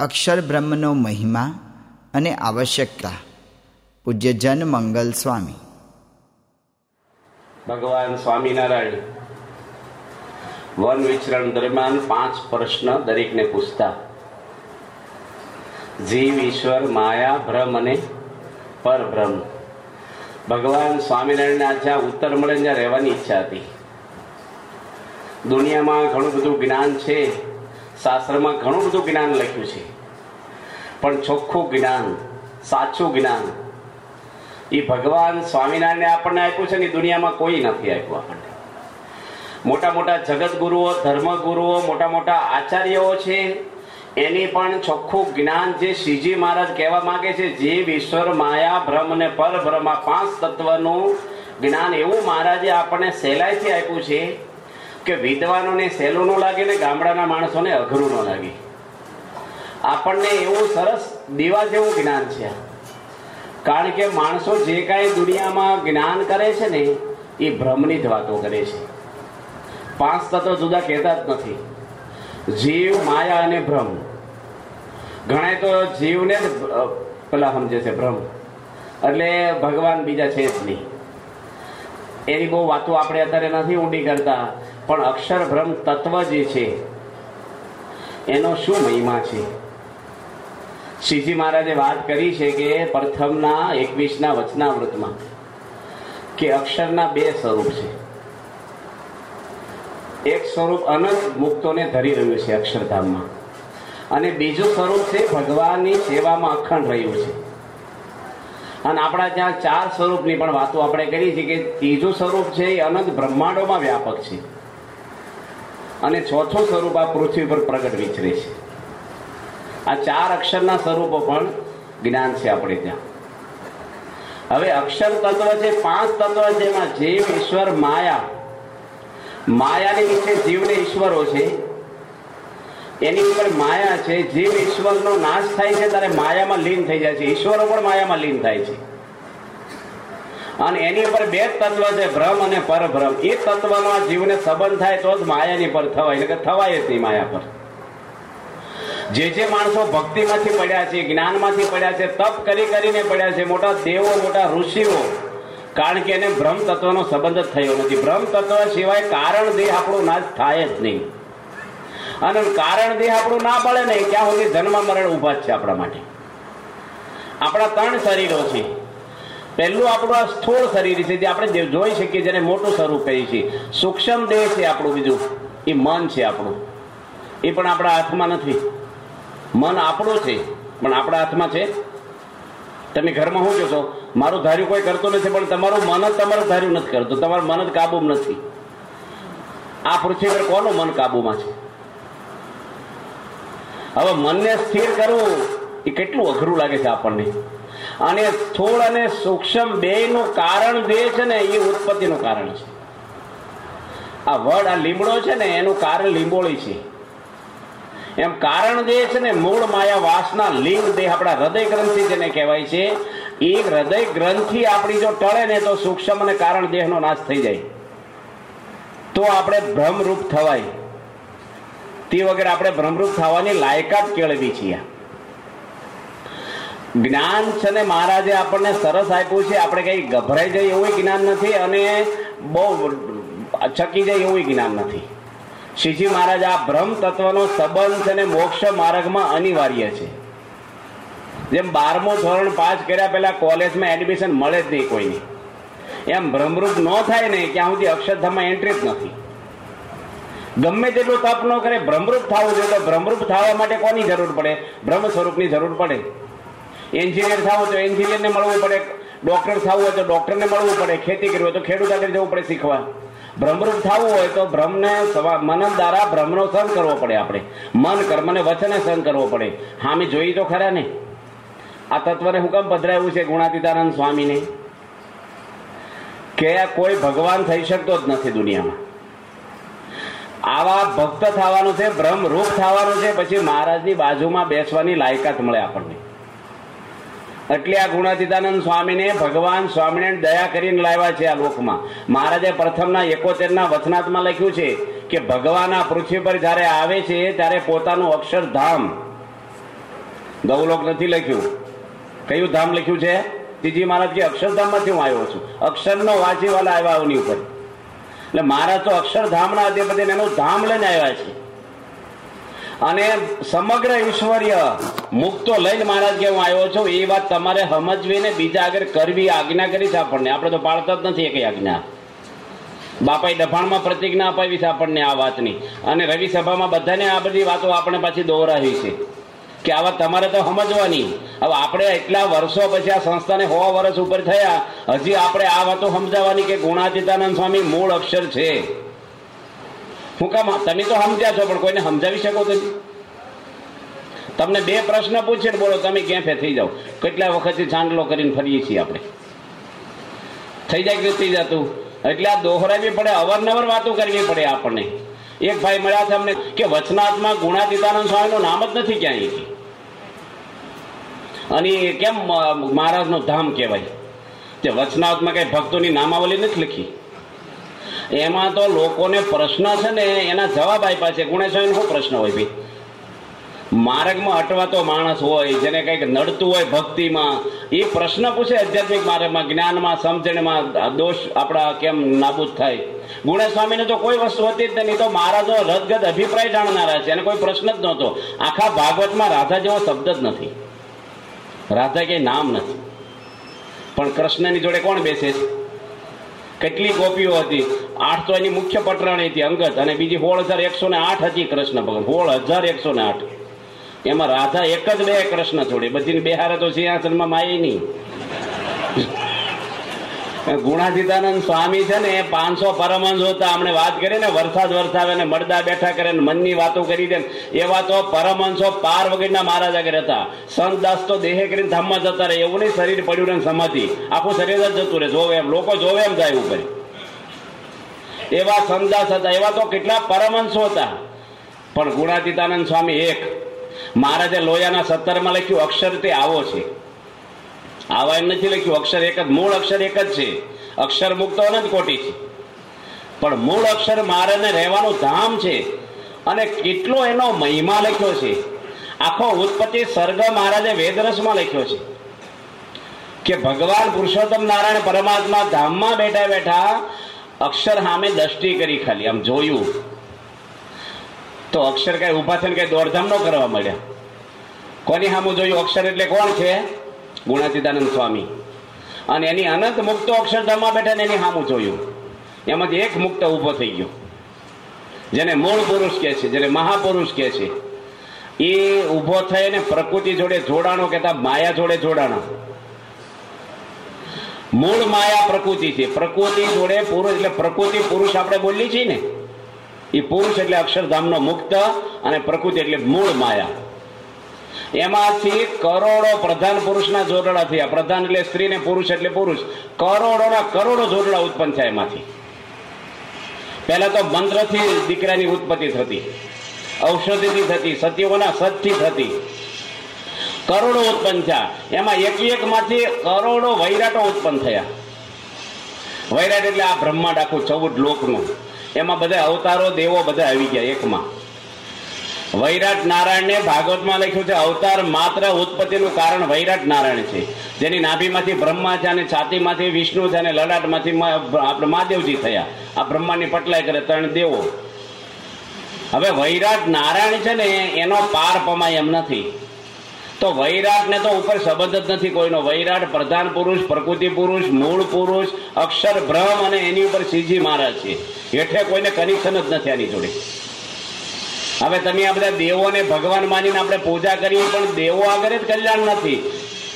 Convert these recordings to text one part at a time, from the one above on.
અક્ષર બ્રહ્મનો મહિમા અને આવશ્યકતા. પૂજ્ય જન મંગલ સ્વામી. ભગવાન સ્વામિનારાયણ, વન વિચરણ દરમિયાન પાંચ પ્રશ્ન દરેકને પૂછતા. જીવ, ઈશ્વર, માયા ભ્રમ અને પરબ્રહ્મ. ભગવાન સ્વામિનારાયણને આ જ્યાં ઉત્તર મળે ત્યાં રહેવાની ઈચ્છા હતી. દુનિયામાં ઘણું બધું જ્ઞાન છે. શાસ્ત્રમાં ઘણું બધું જ્ઞાન લખ્યું છે. પણ ચોખ્ખું જ્ઞાન, સાચું જ્ઞાન એ ભગવાન સ્વામિનારાયણે આપણને આપ્યું છે ને દુનિયામાં કોઈ નથી આપ્યું આપણને. મોટા મોટા જગત ગુરુઓ ધર્મગુરુઓ, મોટા મોટા આચાર્યો છે, એની પણ ચોખ્ખું જ્ઞાન જે શ્રીજી મહારાજ કહેવા માંગે છે જીવ ઈશ્વર માયા ભ્રમ અને પરભ્રમ પાંચ તત્વનું જ્ઞાન એવું મહારાજે આપણને સહેલાઈથી આપ્યું છે કે વિદ્વાનોને સહેલું ન લાગે ને ગામડાના માણસોને અઘરું ન લાગે. આપણને એવું સરસ દીવા જેવું જ્ઞાન છે કારણ કે માણસો જે કાંઈ દુનિયામાં જ્ઞાન કરે છે ને, એ ભ્રમની જ વાતો કરે છે. પાંચ તત્વ જુદા કહેતા જ નથી. જીવ, માયા અને ભ્રમ. ઘણા તો જીવને જ પેલા સમજે છે ભ્રમ. એટલે ભગવાન બીજા છે જ નહીં. એની બહુ વાતો આપણે અત્યારે નથી ઊંડી કરતા. પણ અક્ષર ભ્રમ તત્વ જે છે, એનો શું મહિમા છે? શ્રીજી મહારાજે વાત કરી છે કે પ્રથમના એકવીસના વચનાવૃતમાં કે અક્ષરના બે સ્વરૂપ છે. એક સ્વરૂપ અનંત મુક્તોને ધરી રહ્યું છે અક્ષરધામમાં અને બીજું સ્વરૂપ છે ભગવાનની સેવામાં અખંડ રહ્યું છે. અને આપણા ત્યાં ચાર સ્વરૂપની પણ વાતો આપણે કરી છે કે ત્રીજું સ્વરૂપ છે એ અનંત બ્રહ્માંડોમાં વ્યાપક છે. અને ચોથું સ્વરૂપ આ પૃથ્વી પર પ્રગટ વિચરે છે. આ ચાર અક્ષરના સ્વરૂપો પણ જ્ઞાન છે આપણે ત્યાં. હવે અક્ષર તત્વ છે, પાંચ તત્વ છે એમાં જીવ, ઈશ્વર, માયા. માયાની નીચે જીવને ઈશ્વરો છે. એની ઉપર માયા છે. જીવ, ઈશ્વરનો નાશ થાય છે, ત્યારે માયામાં લીન થઈ જાય છે. ઈશ્વરો પણ માયામાં લીન થાય છે. અને એની ઉપર બે તત્વ છે, ભ્રમ અને પરભ્રમ. એ તત્વનો જીવને સંબંધ થાય તો જ માયાની પર થવાય એટલે કે થવાય જ નહીં માયા પર. જે જે માણસો ભક્તિમાંથી પડ્યા છે, જ્ઞાનમાંથી પડ્યા છે, તપ કરી કરીને પડ્યા છે, મોટા દેવો, મોટા ઋષિઓ, કારણ કે એને ભ્રમ તત્વનો સંબંધ જ થયો નથી. ભ્રમ તત્વ સિવાય કારણ દેહ આપણો નાશ થાય જ નહીં. અને કારણ દેહ આપણું ના પડે ને ક્યાં સુધી જન્મ મરણ ઊભા જ છે આપણા માટે. આપણા ત્રણ શરીરો છે. પહેલું આપણું આ સ્થૂળ શરીર છે જે આપણે જોઈ શકીએ જેને મોટું સ્વરૂપ કહીએ છીએ સૂક્ષ્મ દેહ છે આપણું બીજું. એ મન છે આપણું. એ પણ આપણા હાથમાં નથી. મન આપણું છે, પણ આપણા હાથમાં છે. તમે ઘરમાં શું કહો છો? મારું ધાર્યું કોઈ કરતું નથી, પણ તમારું મન જ તમારું ધાર્યું નથી કરતું. તમારું મન જ કાબુમાં નથી. આ પૃથ્વી પર કોનું મન કાબુમાં છે? હવે મનને સ્થિર કરવું એ કેટલું અઘરું લાગે છે આપણને. અને સ્થૂળ અને સૂક્ષ્મ બે નું કારણ જે છે ને, એ ઉત્પત્તિનું કારણ છે. આ વડ, આ લીમડો છે ને, એનું કારણ લીંબોળી છે. એમ કારણ જે છે ને, મૂળ માયા વાસના લિંગ દેહ આપણા હૃદય ગ્રંથિ જેને કહેવાય છે. એ હૃદય ગ્રંથિ આપણી જો ટળે ને, તો સૂક્ષ્મ અને કારણ દેહનો નાશ થઈ જાય. તો આપણે ભ્રમરૂપ થવાય. તે વગર આપણે ભ્રમરૂપ થવાની લાયકાત કેળવી છીએ. જ્ઞાન છે ને મહારાજે આપણને સરસ આપ્યું છે. આપણે કઈ ગભરાઈ જાય એવું જ્ઞાન નથી અને બહુ ચકી જાય એવું જ્ઞાન નથી. શ્રીજી મહારાજ, આ બ્રહ્મ તત્વનો સંબંધ છે ને મોક્ષ માર્ગમાં અનિવાર્ય છે. જેમ બારમું ધોરણ પાસ કર્યા પહેલા કોલેજમાં એડમિશન મળે જ નહીં કોઈને. એમ ભ્રમરૂપ ન થાય ને ત્યાં સુધી અક્ષરધામમાં એન્ટ્રી જ નથી. ગમે તેટલું તપ ન કરે ભ્રમરૂપ થવું જોઈએ તો ભ્રમરૂપ થવા માટે કોની જરૂર પડે? બ્રહ્મ સ્વરૂપની જરૂર પડે. એન્જિનિયર થવું તો એન્જિનિયરને મળવું પડે, ડોક્ટર થવું હોય તો ડોક્ટરને મળવું પડે, ખેતી કરવી હોય તો ખેડૂત આગળ જવું પડે શીખવા. ભ્રમરૂપ થવું હોય તો ભ્રમને મન દ્વારા ભ્રમનો સહન કરવો પડે આપણે. મન કર્મને વચને સહન કરવો પડે. હા મેં જોઈ તો ખરા ને? આ તત્વને હુકમ પધરાયું છે ગુણાતીતાનંદ સ્વામીને? કે કોઈ ભગવાન થઈ શકતો જ નથી દુનિયામાં. આવા ભક્ત થવાનું છે બ્રહ્મ થવાનું છે, પછી મહારાજની બાજુમાં બેસવાની લાયકાત મળે આપણને. એટલે આ ગુણાતીતાનંદ સ્વામીને ભગવાન સ્વામિનારાયણ દયા કરીને લાવ્યા છે આ લોકમાં. મહારાજે પ્રથમના એકોતેરના વચનાથમાં લખ્યું છે કે ભગવાન આ પૃથ્વી પર જ્યારે આવે છે ત્યારે પોતાનું અક્ષરધામ ગૌલોક નથી લખ્યું. કયું ધામ લખ્યું છે? ત્રીજી મહારાજ કે અક્ષરધામમાંથી હું આવ્યો છું. અક્ષરનો વાંચીવાલા આવ્યા આવની ઉપર. એટલે મહારાજ તો અક્ષરધામના અધ્યપતિને એનું ધામ લઈને આવ્યા છે. અને સમગ્ર ઈશ્વરીય મુક્તો લઈને મહારાજ કે હું આવ્યો છું, એ વાત તમારે સમજવી ને બીજા આગળ કરવી આજ્ઞા કરી છે આપણને. આપણે તો પાળતા જ નથી એક આજ્ઞા. બાપાએ દફાણમાં પ્રતિજ્ઞા અપાવી છે આપણને આ વાતની. અને રવિ સભામાં બધાને આ બધી વાતો આપણે પાછી દોહરાવી છે કે આ વાત તમારે તો સમજવાની. હવે આપણે એટલા વર્ષો પછી આ સંસ્થાને હોવા વર્ષ ઉપર થયા, હજી આપણે આ વાતો સમજાવવાની કે ગુણાતીતાનંદ સ્વામી મૂળ અક્ષર છે. હું કામ તમે તો સમજ્યા છો, પણ કોઈને સમજાવી શકો તો તમને બે પ્રશ્ન પૂછે ને બોલો, તમે ક્યાં ફે થઈ જાઓ? કેટલા વખતથી ચાંદલો કરીને ફરીએ છીએ આપણે? થઈ જાય કે થઈ જતું? એટલે આ દોહરાવી પડે, અવારનવાર વાતો કરવી પડે આપણને. એક ભાઈ મળ્યા છે અમને કે વચનાત્મા ગુણાતીતાનંદ સ્વામીનું નામ જ નથી ક્યાંય અને કેમ મહારાજનું ધામ કહેવાય? તે વચનાત્મા કઈ ભક્તોની નામાવલી નથી લખી. એમાં તો લોકોને પ્રશ્ન છે ને, એના જવાબ આપ્યા છે. ગુણેશ્વરી શું પ્રશ્ન હોય ભાઈ? માર્ગમાં અટવાતો માણસ હોય, જેને કંઈક નડતું હોય ભક્તિમાં, એ પ્રશ્ન પૂછે આધ્યાત્મિક માર્ગમાં, જ્ઞાનમાં, સમજણમાં દોષ આપણા કેમ નાબૂદ થાય? ગુણેશ સ્વામીને તો કોઈ વસ્તુ હતી જ નહીં તો મહારાજો રદગદ અભિપ્રાય જાણનારા છે. અને કોઈ પ્રશ્ન જ નહોતો. આખા ભાગવતમાં રાધા જેવો શબ્દ જ નથી. રાધા કે નામ નથી. પણ કૃષ્ણની જોડે કોણ બેસે? છે કેટલી કોપીઓ હતી? આઠસો એની મુખ્ય પટરાણી હતી, અંગત. અને બીજી સોળ હજાર એકસો ને આઠ હતી કૃષ્ણ ભગવાન. સોળ હજાર એકસો ને આઠ. એમાં રાધા એક જ બે કૃષ્ણ છોડી. બધી બેહારે તો સિંહાસનમાં માય નહીં. ગુણાતીતાનંદ સ્વામી છે ને પાંચસો પરમહંસ હતા. આપણે વાત કરી ને, વરસાદ વરસાવે ને મળદા બેઠા કરે ને, મનની વાતો કરી દે એવા તો પરમહંસો પાર વગરના મહારાજ આગળ હતા. સંત દાસ તો દેહે કરીને ધામમાં જતા રહે એવું નહીં, શરીર પડ્યું ને સમાધિ. આખું શરીર જ જતું રહે. જોવે એમ, લોકો જોવે એમ જાય ઉપર એવા સંતદાસ હતા. એવા તો કેટલા પરમહંસો હતા. પણ ગુણાતીતાનંદ સ્વામી એક. મહારાજે લોયાના સત્તરમાં લખ્યું, અક્ષર તે આવો છે. આવા એમ નથી લખ્યું. અક્ષર એક જ, મૂળ અક્ષર એક જ છે. અક્ષર મુક્ત અનંત કોટી છે. પણ મૂળ અક્ષર મારાને રહેવાનું ધામ છે. અને કેટલો એનો મહિમા લખ્યો છે. આખો ઉત્પત્તિ સર્ગ મહારાજે વેદરસમાં લખ્યો છે. કે ભગવાન પુરુષોત્તમ નારાયણ પરમાત્મા ધામમાં બેઠા બેઠા અક્ષર સામે દ્રષ્ટિ કરી ખાલી, આમ જોયું. તો અક્ષર કઈ ઊભા થઈને કઈ દોડધામ ન કરવા મળ્યા કોની સામું જોયું? અક્ષર એટલે કોણ છે? ગુણાતીતાનંદ સ્વામી. અને એની અનંત મુક્તો અક્ષરધામમાં બેઠા ને એની સામું જોયું. એમાંથી એક મુક્ત ઊભો થઈ ગયો. જેને મૂળ પુરુષ કહે છે, જેને મહાપુરુષ કહે છે. એ ઊભો થઈને પ્રકૃતિ જોડે જોડાણો કેતા માયા જોડે જોડાણો. મૂળ માયા પ્રકૃતિ છે. પ્રકૃતિ જોડે પુરુષ, એટલે પ્રકૃતિ પુરુષ આપણે બોલીએ છીએ ને. એ પુરુષ એટલે અક્ષરધામનો મુક્ત અને પ્રકૃતિ એટલે મૂળ માયા. એમાંથી કરોડો પ્રધાન પુરુષના જોડડા થયા. પ્રધાન એટલે સ્ત્રી ને પુરુષ એટલે પુરુષ. કરોડોના કરોડો જોડડા ઉત્પન્ન થયા એમાંથી. પહેલા તો મંત્રથી દીકરાની ઉત્પત્તિ થતી. ઔષધિથી થતી સત્યોના સતથી થતી. કરોડો ઉત્પન્ન થયા. એમાં એક એક માંથી કરોડો વૈરાટો ઉત્પન્ન થયા. વૈરાટ એટલે આ બ્રહ્માંડ આખું ચૌદ લોકનું. એમાં બધા અવતારો, દેવો બધા આવી ગયા એકમાં. વૈરાટ નારાયણને ભાગવતમાં લખ્યું છે, અવતાર માત્ર ઉત્પત્તિનું કારણ વૈરાટ નારાયણ છે. જેની નાભીમાંથી બ્રહ્મા છે અને છાતીમાંથી વિષ્ણુ છે અને લલાટમાંથી આપણે મહાદેવજી થયા. આ બ્રહ્માની પટલાઈ કરે ત્રણ દેવો. હવે વૈરાટ નારાયણ છે ને, એનો પાર પમાય એમ નથી. તો વૈરાટને તો ઉપર સંબંધ જ નથી કોઈનો. વૈરાટ પ્રધાન પુરુષ, પ્રકૃતિ પુરુષ, મૂળ પુરુષ, અક્ષર બ્રહ્મ અને એની ઉપર સીજી મહારાજ છે. હેઠે કોઈને કનેક્શન જ નથી આની જોડે. હવે તમે આ બધા દેવોને ભગવાન માનીને આપણે પૂજા કરીએ પણ દેવો આગળ જ કલ્યાણ નથી.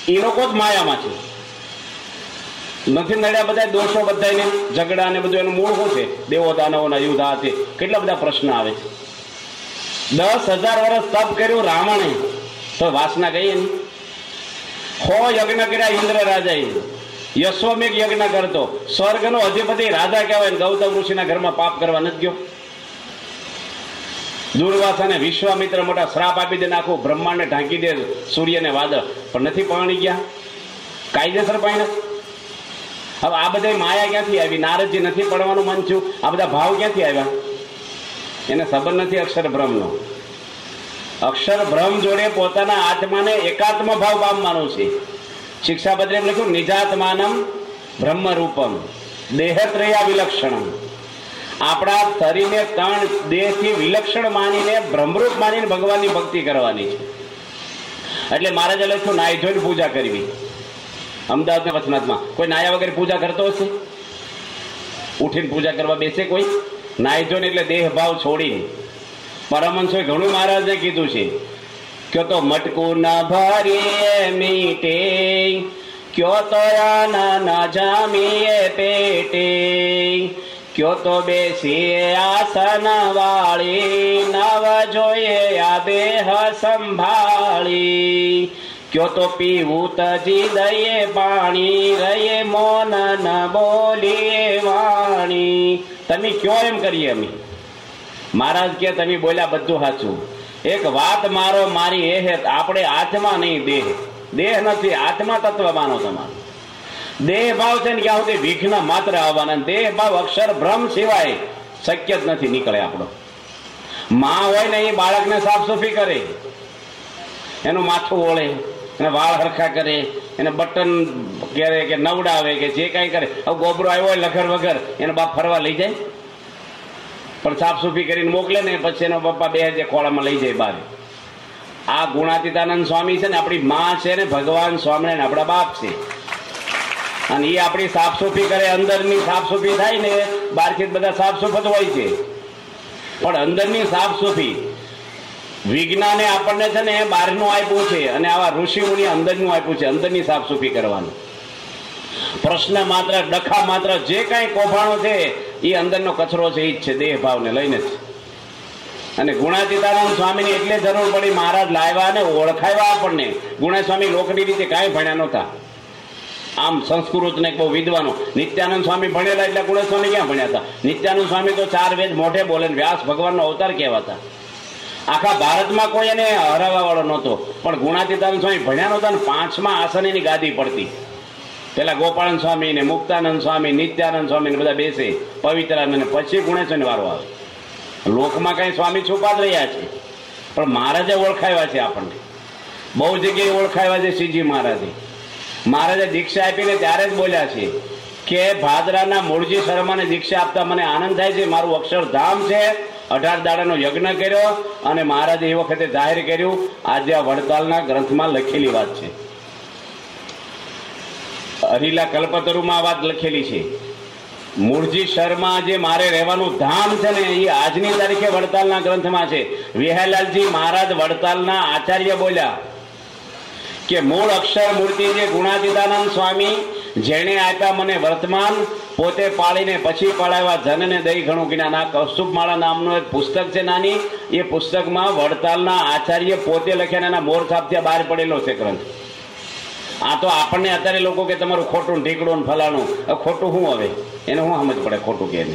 એ લોકો જ માયામાં છે. નથી નડ્યા બધા દોષો બધાને ઝઘડા ને બધું, એનું મૂળ શું છે? દેવો દાનવોના યુદ્ધ આ છે. કેટલા બધા પ્રશ્ન આવે છે. દસ હજાર વર્ષ તપ કર્યું રાવણે. તો વાસના ગઈ એની. હો યજ્ઞ કર્યા ઇન્દ્ર રાજાએ. યશ્વમેઘ યજ્ઞ કરતો. સ્વર્ગનો અધિપતિ રાજા કહેવાય ગૌતમ ઋષિના ઘરમાં પાપ કરવા નથી ગયો. દુર્વાસાને વિશ્વામિત્ર મોટા શ્રાપ આપી દે નાખું બ્રહ્માંડને ઢાંકી દે સૂર્યને વાદળ. પણ નથી પાણી ગયા. કાયદેસર પાણી હવે આ બધા માયા ક્યાંથી આવી? નારદજી નથી પડવાનું મન છું આ બધા ભાવ ક્યાંથી આવ્યા? એને સંબંધ નથી અક્ષર બ્રહ્મનો. અક્ષર બ્રહ્મ જોડે પોતાના આત્માને એકાત્મ ભાવ પામવાનો છે. શિક્ષાપત્રે એમ લખ્યું, નિજાત્માનમ બ્રહ્મરૂપમ. દેહત્રયા વિલક્ષણમ. આપણા શરીરને ત્રણ દેહથી વિલક્ષણ માનીને બ્રહ્મરૂપ માનીને ભગવાનની ભક્તિ કરવાની છે. એટલે જ લખ્યું નાય જોઈને પૂજા કરવી. અમદાવાદના વચનાથમાં કોઈ નાયા વગર પૂજા કરતો હશે? ઉઠીને પૂજા કરવા બેસે કોઈ? નાય જોઈને એટલે દેહ ભાવ છોડીને. પરમહંસોએ ઘણું મહારાજને કીધું છે ક્યો તો મટકું ના ભરીએ મીટે, ક્યો તો ના જામીએ પેટે. ક્યો તો બેસી આસન વાળી, નવ જોઈએ આ દેહ સંભાળી. ક્યો તો પીવું તજી દઈએ પાણી, રહીએ મોન ન બોલીએ વાણી. તમે કયો એમ કરીએ અમે? મહારાજ કે તમે બોલ્યા બધું સાચું. એક વાત મારો મારી એ હે, આપણે આત્મા નહીં દેહ. દેહ નથી આત્મા તત્વ માનો તમારો. દેહ ભાવ છે ને ક્યાં સુધી ભીખના માત્ર આવવાના દેહ ભાવ અક્ષર ભ્રમ સિવાય શક્ય જ નથી નીકળે આપણો. માં હોય ને એ બાળકને સાફ સફી કરે. એનું માથું ઓળે, એને વાળ હરખા કરે, એને બટન કરે કે નવડાવે કે જે કાંઈ કરે. ગોબરો આવ્યો હોય લખર વગર, એનો બાપ ફરવા લઈ જાય. પણ સાફ સુફી કરીને મોકલે ને પછી એનો પપ્પા બે જે ખોળામાં લઈ જાય બહાર આ ગુણાતીતાનંદ સ્વામી છે ને, આપણી માં છે ને, ભગવાન સ્વામિનારાયણ આપણા બાપ છે. અને એ આપણી સાફસૂફી કરે, અંદરની સાફસૂફી થાય ને બહારથી બધા સાફ સુફ જ હોય છે. પણ અંદરની સાફ સુફી વિજ્ઞાને આપણને છે ને બહારનું આપ્યું છે અને આવા ઋષિ મુનિ અંદરનું આપ્યું છે, અંદરની સાફસૂફી કરવાનું. પ્રશ્ન માત્ર, ડખા માત્ર જે કાંઈ કૌભાણો છે એ અંદરનો કચરો છે એ જ છે દેહ ભાવને લઈને જ. અને ગુણાચિતારામ સ્વામીની એટલે જરૂર પડી, મહારાજ લાવ્યા અને ઓળખાવ્યા આપણને. ગુણા સ્વામી લોકની રીતે કાંઈ ભણ્યા નહોતા. આમ સંસ્કૃત ને બહુ વિદ્વાનો. નિત્યાનંદ સ્વામી ભણેલા એટલે ગુણા સ્વામી ક્યાં ભણ્યા હતા? નિત્યાનંદ સ્વામી તો ચાર વેદ મોઢે બોલે વ્યાસ ભગવાનનો અવતાર કહેવાતા. આખા ભારતમાં કોઈ એને હરાવવા વાળો નહોતો, પણ ગુણાતીતાનંદ સ્વામી ભણ્યા નહોતા ને પાંચમા આસનની ગાદી પડતી. પેલા ગોપાળન સ્વામી ને મુક્તાનંદ સ્વામી, નિત્યાનંદ સ્વામી ને બધા બેસે, પવિત્રાનંદ પછી ગુણેશ્વર વારો આવે. લોકમાં કઈ સ્વામી છુપા જ રહ્યા છે? પણ મહારાજે ઓળખાવ્યા છે આપણને. બહુ જગ્યાએ ઓળખાવ્યા છે શ્રીજી મહારાજે. મહારાજે દીક્ષા આપીને ત્યારે જ બોલ્યા છે કે ભાદરાના મૂળજી શર્માને દીક્ષા આપતા મને આનંદ થાય છે. મારું અક્ષરધામ છે. અઢાર દાડાનો યજ્ઞ કર્યો અને મહારાજે એ વખતે જાહેર કર્યું, આજે આ વડતાલના ગ્રંથમાં લખેલી વાત છે. હરીલા કલ્પતરુમાં વાત લખેલી છે. મૂળજી શર્મા જે મારે રહેવાનું ધામ છે ને, એ આજની તારીખે વડતાલના ગ્રંથમાં છે. વિહાલાલજી મહારાજ વડતાલના આચાર્ય બોલ્યા કે મૂળ અક્ષર મૂર્તિ જે ગુણાતીતાનંદ સ્વામી, જેણે આપ્યા મને વર્તમાન, પોતે પાળીને પછી પડાવ્યા જનને દઈ ઘણું જ્ઞાન આ કૌસ્તુભમાળા નામનું એક પુસ્તક છે નાની. એ પુસ્તકમાં વડતાલના આચાર્ય પોતે લખ્યા એના મોર છાપથી બહાર પડેલો છે ગ્રંથ. આ તો આપણને અત્યારે લોકો કે તમારું ખોટું ઢીકડું ફલાણું. ખોટું શું હવે? એને શું સમજ પડે ખોટું કે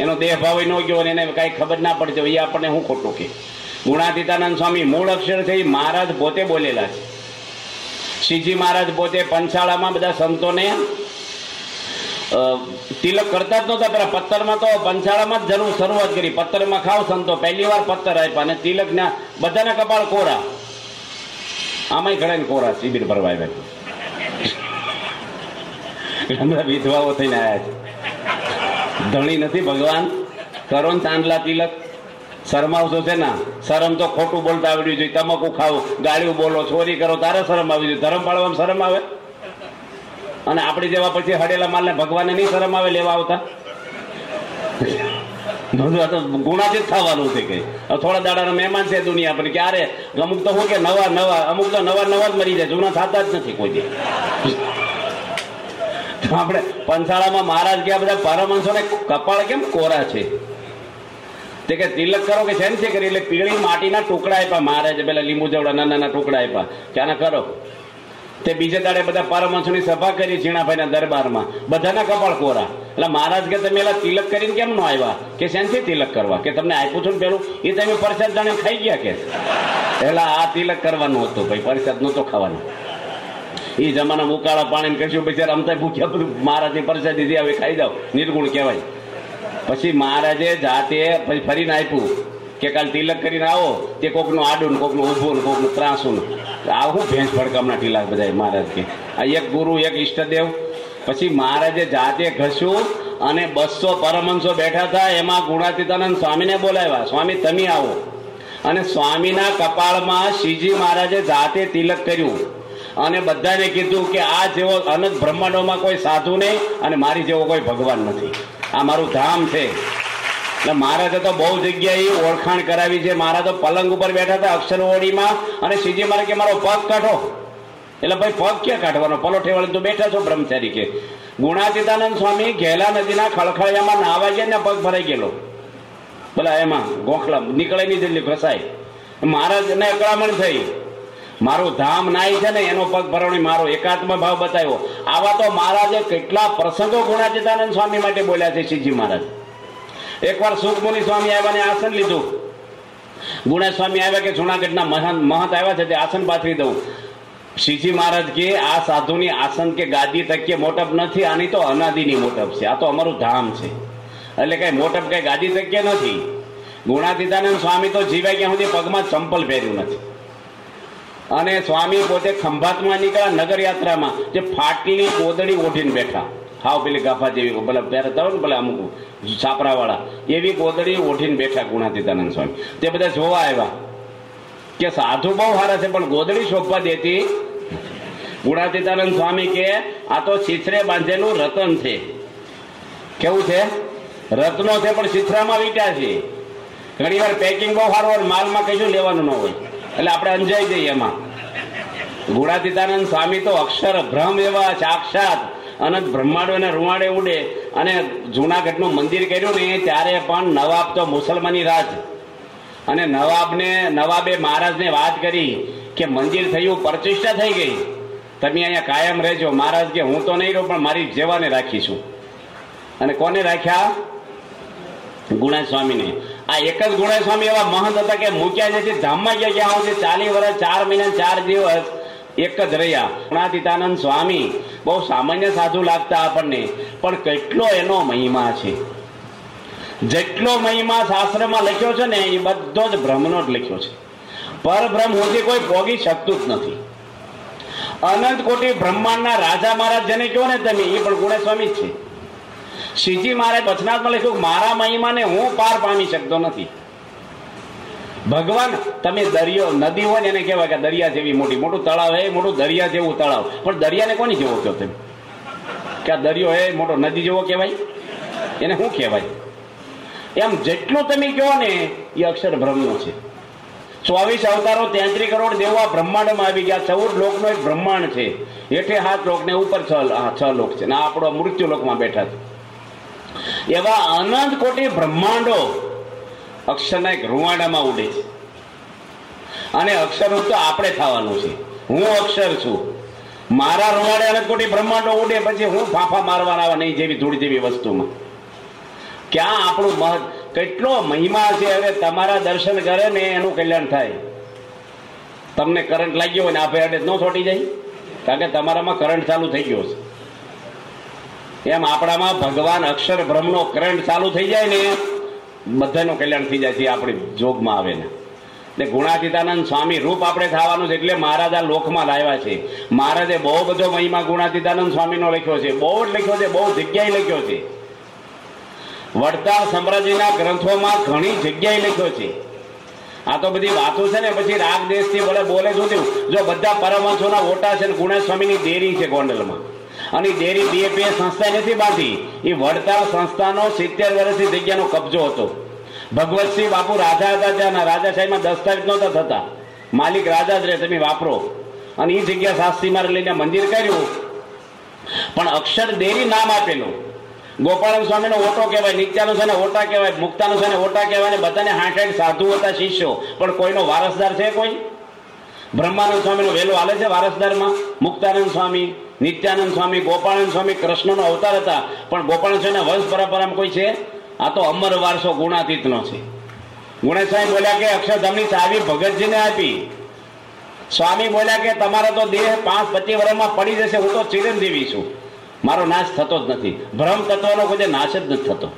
એનો દેહ ભાવ ન ગયો અને એને કાંઈ ખબર ના પડતી હોય એ આપણને શું ખોટું કે? ગુણાતીતાનંદ સ્વામી મૂળ અક્ષર છે એ મહારાજ પોતે બોલેલા છે. શ્રીજી મહારાજ પોતે પંચાળામાં બધા સંતોને તિલક કરતા જ નહોતા પેલા પથ્થરમાં તો પંચાળામાં જ જરૂર શરૂઆત કરી. પથ્થરમાં ખાવ સંતો, પહેલી વાર પથ્થર આપ્યા અને તિલક ના બધાના કપાળ કોરા. આમાંય ઘણા કોરા, શિબિર ભરવા આવ્યા હમણાં વિધવાઓ થઈને આવ્યા છે. ધણી નથી ભગવાન, કરો ચાંદલા તિલક. શરમાવશો છે ને? શરમ તો ખોટું બોલતા આવડ્યું જોઈએ તમાકુ ખાવ ગાળ્યું બોલો, ચોરી કરો, તારે શરમ આવી જોઈએ ધર્મ પાળવામાં શરમ આવે? અને આપણી જેવા પછી હડેલા માલને ભગવાનને નહીં શરમ આવે લેવા આવતા? ગુણાતીત થવાનું છે કઈ. થોડા દાડાના મહેમાન છે દુનિયા પર. ક્યારે? અમુક તો શું કે નવા નવા, અમુક તો નવા નવા જ મરી જાય. જૂના થતા જ નથી કોઈ આપણે પંચાળામાં મહારાજ ગયા બધા પરમહંસોને કપાળ કેમ કોરા છે? તે કે તિલક કરો કે છે ને છે કરી? એટલે પીળી માટીના ટુકડા આપ્યા મહારાજે પેલા લીંબુ જેવડા નાના નાના ટુકડા આપ્યા. કે આના કરો? તે બીજે દાડે બધા પરમહંસોની સભા કરી ઝીણાભાઈના દરબારમાં. બધાના કપાળ કોરા. એટલે મહારાજ કે તમે એલા તિલક કરીને કેમ ન આવ્યા? કે શેનથી તિલક કરવા? કે તમને આપ્યું છું ને પેલું? એ તમે પરસાદ જાણે ખાઈ ગયા કે. પેલા આ તિલક કરવાનું હતું ભાઈ, પરસાદ નહોતો ખાવાનું. એ જમાના ઉકાળા પાણી કશું બિચારા અમતા ભૂખ્યા બધું મહારાજની પરસાદી દે હવે ખાઈ જાઓ. નિર્ગુણ કહેવાય. પછી મહારાજે જાતે પછી ફરીને આપ્યું કે કાલ તિલક કરીને આવો, તે કોકનું આડું ને કોકનું ઊભું ને કોકનું ત્રાસું આવું ભેંસ ભડકામના ટીલા બધા મહારાજ કે. આ એક ગુરુ, એક ઈષ્ટદેવ. પછી મહારાજે જાતે ઘસ્યું અને બસો પરમહંસો બેઠા હતા એમાં ગુણાતીતાનંદ સ્વામીને બોલાવ્યા, સ્વામી, તમે આવો. અને સ્વામીના કપાળમાં શ્રીજી મહારાજે જાતે તિલક કર્યું અને બધાને કીધું કે આ જેવો અનંત બ્રહ્માંડોમાં કોઈ સાધુ નહીં અને મારી જેવો કોઈ ભગવાન નથી. આ મારું ધામ છે. એટલે મહારાજે તો બહુ જગ્યાએ ઓળખાણ કરાવી છે. મહારાજ તો પલંગ ઉપર બેઠા હતા અક્ષરવાડીમાં અને સીજી મારે કે મારો પગ કાઢો. એટલે ભાઈ પગ ક્યાં કાઢવાનો? પલોઠે વાળી તો બેઠા છો બ્રહ્મચારી કે ગુણાતીતાનંદ સ્વામી ઘેલા નદીના ખળખળિયામાં નાવા ગયા ને પગ ભરાઈ ગયેલો. બોલા એમાં ગોખલા નીકળે નહીં જલ્દી ઘસાય. મહારાજને અકળામણ થઈ. મારું ધામ નાય છે ને, એનો પગ ભરવણી મારો એકાત્મ ભાવ બતાવ્યો. આવા તો મહારાજે કેટલા પ્રસંગો ગુણાતીતાનંદ સ્વામી માટે બોલ્યા છે શ્રીજી મહારાજ. એકવાર સુખમુનિ સ્વામી આવ્યા ને આસન લીધું. ગુણા સ્વામી આવ્યા કે જુનાગઢના મહાન મહંત આવ્યા છે તે આસન પાથરી દઉં. શ્રીજી મહારાજ કે, આ સાધુની આસન કે ગાદી તકીએ મોટપ નથી, આની તો અનાદિની મોટપ છે. આ તો અમારું ધામ છે. એટલે કઈ મોટપ કઈ ગાદી તકીએ નથી. ગુણાતીતાનંદ સ્વામી તો જીવાય ક્યાં સુધી પગમાં ચંપલ પહેર્યું નથી. અને સ્વામી પોતે ખંભાતમાં નીકળ્યા નગર યાત્રામાં જે ફાટલી કોદડી ઓઢીને બેઠા. હાવ પેલી ગાફા જેવી ભલે પહેરતા હોય ને ભલે અમુક છાપરાવાળા, એવી કોદડી ઓઢીને બેઠા ગુણાતીતાનંદ સ્વામી. તે બધા જોવા આવ્યા કે સાધુ બહુ સારા છે, પણ ગોદડી શોભવા દેતી ગુણાતીતાનંદ સ્વામી કે આ તો છીછરે બાંધેલું રતન છે. કેવું છે? રત્નો છે, પણ છીછરામાં વીટ્યા છે. ઘણી વાર પેકિંગ બહુ સારું હોય માલમાં કશું લેવાનું ન હોય. એટલે આપણે અંજાઈ જઈએ એમાં. ગુણાતીતાનંદ સ્વામી તો અક્ષર ભ્રમ એવા સાક્ષાત અનંત બ્રહ્માંડો ને રૂવાડે ઉડે અને જુનાગઢનું મંદિર કર્યું ને ત્યારે પણ નવાબ તો મુસલમાની રાજ. અને નવાબને, નવાબે મહારાજને વાત કરી કે મંદિર થયું, પ્રતિષ્ઠા થઈ ગઈ. તમે અહીંયા કાયમ રહેજો. મહારાજ કે હું તો નહીં રહું, પણ મારી જેવાને રાખીશું. અને કોને રાખ્યા? ગુણા સ્વામીને. આ એક જ ગુણા સ્વામી એવા મહંત હતા કે મૂક્યા છે ધામમાં ગયા ગયા છે ચાલી વર્ષ ચાર મહિના, ચાર દિવસ એક જ રહ્યા. ગુણાતીતાનંદ સ્વામી બહુ સામાન્ય સાધુ લાગતા આપણને, પણ કેટલો એનો મહિમા છે. જેટલો મહિમા શાસ્ત્રમાં લખ્યો છે ને, એ બધો જ બ્રહ્મનો જ લખ્યો છે. પરબ્રહ્મ સુધી કોઈ ભોગી શકતું જ નથી. અનંત કોટી બ્રહ્માંડના રાજા મહારાજ જેને કહો ને તમે, એ પણ ગુણેસ્વામી જ છે. શ્રીજી મહારાજ વચનાથમાં લખ્યું, મારા મહિમાને હું પાર પામી શકતો નથી. ભગવાન, તમે દરિયો, નદી હોય ને એને કહેવાય કે દરિયા જેવી મોટી, મોટું તળાવ એ મોટું દરિયા જેવું તળાવ. પણ દરિયાને કોની જેવો કહો તમે? કે આ દરિયો એ મોટો નદી જેવો કહેવાય? એને શું કહેવાય? એમ જેટલું તમે કહો ને, એ અક્ષર બ્રહ્મનો છે. ચોવીસ અવતારો, તેત્રી કરોડ દેવો આ બ્રહ્માંડમાં આવી ગયા. ચૌદ લોકનો એક બ્રહ્માંડ છે. હેઠે હાથ લોક ને ઉપર છ છ લોક છે. ને આપણો મૃત્યુ લોકમાં બેઠા છે. એવા અનંત કોટી બ્રહ્માંડો અક્ષરના એક રૂવાડામાં ઉડે છે. અને અક્ષર તો આપણે થવાનું છે. હું અક્ષર છું. મારા રૂવાડે અનંત કોટી બ્રહ્માંડો ઉડે, પછી હું ફાંફા મારવાના નહીં જેવી ધૂળ જેવી વસ્તુમાં. ક્યાં આપણું મહત્વ કેટલો મહિમા છે હવે તમારા દર્શન કરે ને એનું કલ્યાણ થાય. તમને કરંટ લાગ્યો હોય ને આ ભાઈ ન છોટી જાય. કારણ કે તમારામાં કરંટ ચાલુ થઈ ગયો છે. એમ આપણામાં ભગવાન અક્ષર બ્રહ્મનો કરંટ ચાલુ થઈ જાય ને, બધાનું કલ્યાણ થઈ જાય છે આપણી જોગમાં આવે ને. એટલે ગુણાતીતાનંદ સ્વામી રૂપ આપણે થવાનું છે એટલે મહારાજ આ લોકમાં લાવ્યા છે. મહારાજે બહુ બધો મહિમા ગુણાતીતાનંદ સ્વામીનો લખ્યો છે, બહુ જ લખ્યો છે, બહુ જગ્યાએ લખ્યો છે. વડતાલ સામ્રાજ્યના ગ્રંથોમાં ઘણી જગ્યાએ લખ્યો છે. આ તો બધી વાતો છે ને, પછી રાગ દેશથી બોલે બોલે શું થયું? જો બધા પરમહંસોના ઓટા છે ને, ગુણેશ સ્વામીની દેરી છે ગોંડલમાં. અને ડેરી બીએપીએ સંસ્થા નથી બાંધી. એ વડતાલ સંસ્થાનો સિત્તેર વર્ષની જગ્યાનો કબજો હતો. ભગવતસિંહ બાપુ રાજા હતા ત્યાં રાજાશાહીમાં દસ્તાવેજ નહોતા થતા. માલિક રાજા જ રહે, તમે વાપરો. અને એ જગ્યા શાસ્ત્રી મારે લઈને મંદિર કર્યું. પણ અક્ષર ડેરી નામ આપેલું. ગોપાળન સ્વામીનો ઓટો કહેવાય નિત્યાનો છે ઓટા કહેવાય મુક્તાનો છે ઓટા કહેવાય બધાને હાઠ હાઠ સાધુ હતા શિષ્યો. પણ કોઈનો વારસદાર છે કોઈ? બ્રહ્માનંદ સ્વામીનો વેલો હાલે છે વારસદારમાં? મુક્તાનંદ સ્વામી નિત્યાનંદ સ્વામી ગોપાળન સ્વામી કૃષ્ણનો અવતાર હતા. પણ ગોપાળન સ્વામીના વંશ પરંપરામાં કોઈ છે? આ તો અમર વારસો ગુણાતીતનો છે. ગુણેશ સ્વામી બોલ્યા કે અક્ષરધામની ચાવી ભગતજીને આપી. સ્વામી બોલ્યા કે તમારો તો દેહ પાંચ પચીસ વર્ષમાં પડી જશે, હું તો ચિરંજીવી છું. મારો નાશ થતો જ નથી. ભ્રમ તત્વનો કોઈ નાશ જ નથી થતો.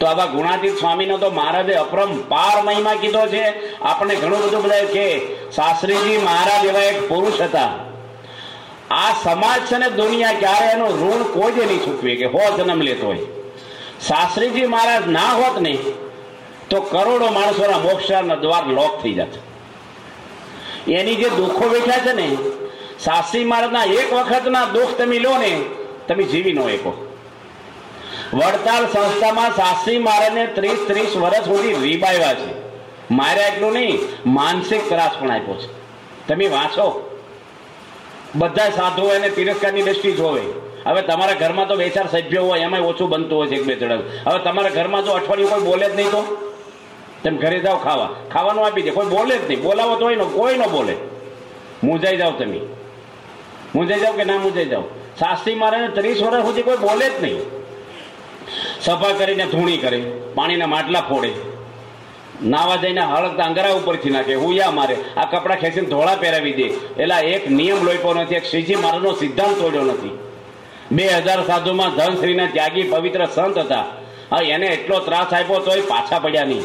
તો આવા ગુણાતીત સ્વામીનો તો મહારાજે અપરંપાર મહિમા કીધો છે. આપણને ઘણું બધું બધા કે શાસ્ત્રીજી મહારાજ એવા એક પુરુષ હતા. આ સમાજ છે ને દુનિયા ક્યારે એનું ઋણ કોઈ જ નહીં ચૂકવે કે હો જન્મ લેતો હોય. શાસ્ત્રીજી મહારાજ ના હોત ને, તો કરોડો માણસોના મોક્ષના દ્વાર લોક થઈ જાત. એની જે દુઃખો વેઠ્યા છે ને, શાસ્ત્રી મહારાજના એક વખતના દુઃખ તમે લો ને, તમે જીવી નો એકો વડતાલ સંસ્થામાં શાસ્ત્રી મહારાજને ત્રીસ ત્રીસ વર્ષ સુધી રીબાવ્યા છે. માર્યા એટલું નહીં, માનસિક ત્રાસ પણ આપ્યો છે. તમે વાંચો. બધા સાધુઓ એને તિરસ્કારની દ્રષ્ટિ જોવે. હવે તમારા ઘરમાં તો બે ચાર સભ્યો હોય એમાં ઓછું બનતું હોય છે એક બે ચડક હવે તમારા ઘરમાં જો અઠવાડિયું કોઈ બોલે જ નહીં તો? તેમ ઘરે જાઓ ખાવા. ખાવાનું આપી દે. કોઈ બોલે જ નહીં. બોલાવો તો હોય કોઈ ન બોલે. મૂંઝાઈ જાઓ તમે. મૂંઝાઈ જાઓ કે ના મૂંઝાઈ જાઓ? શાસ્ત્રી મારે ત્રીસ વર્ષ સુધી કોઈ બોલે જ નહીં. સફા કરીને ધૂણી કરે. પાણીના માટલા ફોડે. નાવા જઈને હળક આંગરા ઉપરથી નાખે. હુયા મારે? આ કપડા ખેંચીને ધોળા પહેરાવી દે. એટલે એક નિયમ લોપ્યો નથી, એક શ્રીજી મહારાજનો સિદ્ધાંત તોડ્યો નથી. બે હજાર સાધુમાં ધનશ્રીના ત્યાગી પવિત્ર સંત હતા. એને એટલો ત્રાસ આપ્યો તોય પાછા પડ્યા નહીં.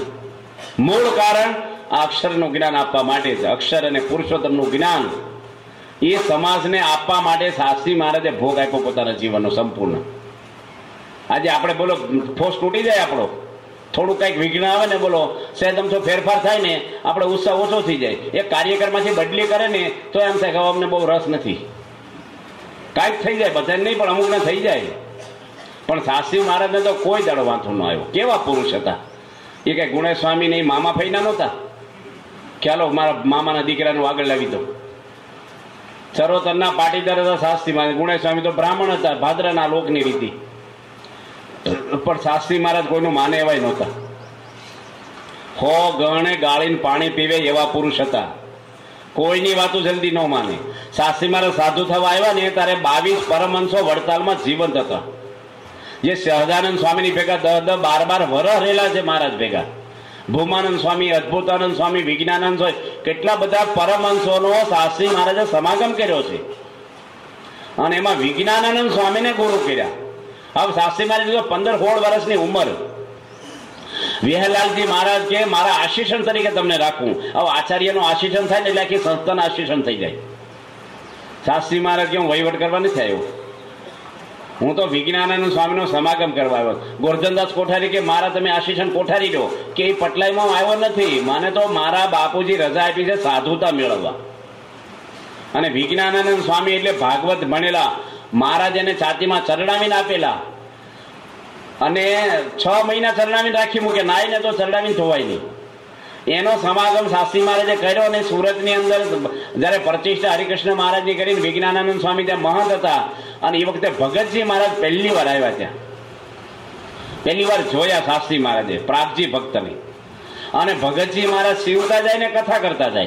મૂળ કારણ આ અક્ષરનું જ્ઞાન આપવા માટે છે. અક્ષર અને પુરુષોત્તમનું જ્ઞાન. એ સમાજને આપવા માટે શાસ્ત્રી મહારાજે ભોગ આપ્યો પોતાના જીવનનો સંપૂર્ણ. આજે આપણે બોલો, ફોસ તૂટી જાય આપણો. થોડું કંઈક વિઘ્ન આવે ને બોલો સહેજ તો ફેરફાર થાય ને, આપણે ઉત્સાહ ઓછો થઈ જાય. એક કાર્યક્રમમાંથી બદલી કરે ને, તો એમ થાય કે અમને બહુ રસ નથી. કાંઈક થઈ જાય, બધાને નહીં, પણ અમુકને થઈ જાય. પણ સાસરી મહારાજને તો કોઈ દાડો વાંધો ન આવ્યો. કેવા પુરુષ હતા? એ કઈ ગુણેશ સ્વામી નહીં મામા ફૈના નહોતા? ખ્યાલો, મારા મામાના દીકરાનું આગળ લાવી દો. ચરોતરના પાટીદાર હતા શાસ્ત્રી ગુણેશ સ્વામી તો બ્રાહ્મણ હતા, ભાદ્રના લોકની રીતિ. પણ શાસ્ત્રી મહારાજ કોઈનું માને એવાય નહોતા. હો ગણે ગાળીને પાણી પીવે એવા પુરુષ હતા. કોઈની વાતો જલ્દી ન માને. શાસ્ત્રી મહારાજ સાધુ થવા આવ્યા ને ત્યારે બાવીસ પરમહંસો વડતાલમાં જીવંત હતા. જે સહજાનંદ સ્વામીની ભેગા દસ દસ બાર બાર વરસ રહેલા છે મહારાજ ભેગા. ભૂમાનંદ સ્વામી, અદભુતાનંદ સ્વામી, વિજ્ઞાનંદ સ્વામી, કેટલા બધા પરમહંસોનો શાસ્ત્રી મહારાજે સમાગમ કર્યો છે. અને એમાં વિજ્ઞાનાનંદ સ્વામીને ગુરુ કર્યા. હવે શાસ્ત્રી મહારાજ જો પંદર સોળ વર્ષની ઉંમર. વિહલાલજી મહારાજ કે, મારા આશીષણ તરીકે તમને રાખવું હવે આચાર્યનું આશીષણ થાય ને એટલે આખી સંસ્થાનું આશીષણ થઈ જાય. શાસ્ત્રી મહારાજ કે, હું વહીવટ કરવા નથી આવ્યો. હું તો વિજ્ઞાનાનંદ સ્વામીનો સમાગમ કરવા આવ્યો. ગોરધનદાસ કોઠારી કે, મારા તમે આશીષણ કોઠારી દો કે, એ પટલાઈમાં આવ્યો નથી. મને તો મારા બાપુજી રજા આપી છે સાધુતા મેળવવા. અને વિજ્ઞાનાનંદ સ્વામી એટલે ભાગવત ભણેલા મહારાજ એને છાતીમાં ચરડાવીને આપેલા. અને છ મહિના ચરડાવીને રાખી મૂકે નાઈને તો ચરડાવીને ધોવાય નહીં એનો સમાગમ શાસ્ત્રી મહારાજે કર્યો અને સુરતની અંદર જ્યારે પ્રતિષ્ઠા હરિકૃષ્ણ મહારાજની કરીને વિજ્ઞાનાનંદ સ્વામી ત્યાં મહંત હતા અને એ વખતે ભગતજી મહારાજ પહેલી વાર આવ્યા ત્યાં. પહેલી વાર જોયા શાસ્ત્રી મહારાજે, પ્રાગજી ભક્તને. અને ભગતજી મહારાજ શિવતા જાય ને કથા કરતા જાય.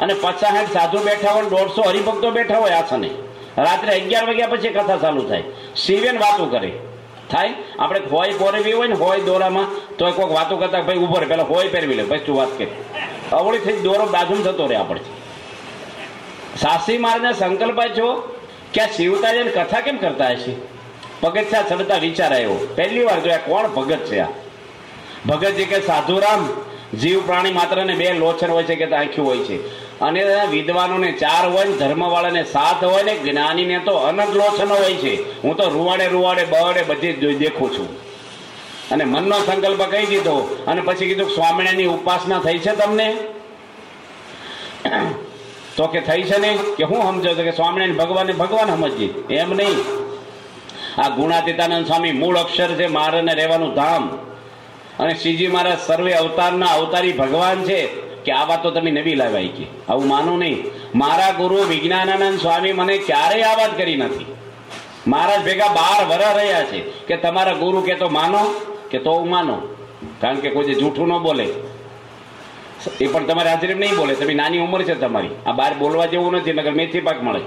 અને પચાસ સાધુ બેઠા હોય દોઢસો હરિભક્તો બેઠા હોય આસને. રાત્રે અગિયાર વાગ્યા પછી કથા ચાલુ થાય. શિવેન વાતો કરે. થાય? આપણે હોય પોરવી હોય ને હોય દોરામાં, તો કોઈક વાતો કરતા ભાઈ ઊભો રહે, પેલા હોય પહેરવી લે, પછી તું વાત કરી. અવળી થઈ દોરો બાજુ થતો રહે આપણે. સાસી મારને સંકલ્પ છો કે આ શિવતાજીને કથા કેમ કરતા હશે? પગથિયા ચડતા વિચાર આવ્યો. પહેલી વાર જોયા કોણ ભગત છે આ? ભગતજી કે સાધુરામ, જીવ પ્રાણી માત્ર ને બે લોચન હોય છે કે આંખ્યું હોય છે. અને વિદ્વાનોને ચાર હોય ને ધર્મવાળાને સાત હોય ને જ્ઞાનીને તો અનંત લોચનો હોય છે. હું તો રૂવાડે રૂવાડે બવાડે બધે જ દેખું છું. અને મનનો સંકલ્પ કહી દીધો અને પછી કીધું સ્વામિનારાયણની ઉપાસના થઈ છે તમને? તો કે થઈ છે ને? કે હું સમજો કે સ્વામિનારાયણ ભગવાન ભગવાન સમજી એમ નહીં. આ ગુણાતીતાનંદ સ્વામી મૂળ અક્ષર છે મારાને રહેવાનું ધામ. અને શ્રીજી મહારાજ સર્વે અવતારના અવતારી ભગવાન છે. કે આ વાતો તમે નવી લાવ્યા કે. આવું માનું નહીં. મારા ગુરુ વિજ્ઞાનાનંદ સ્વામી મને ક્યારેય આ વાત કરી નથી. મહારાજ ભેગા બાર વરા રહ્યા છે કે તમારા ગુરુ કે તો માનો, કે તો હું માનો. કારણ કે કોઈ જૂઠું ન બોલે. એ પણ તમારે હાજરી નહીં બોલે. તમે નાની ઉંમર છે તમારી. આ બહાર બોલવા જેવું નથી નગર મેથી પાક મળે.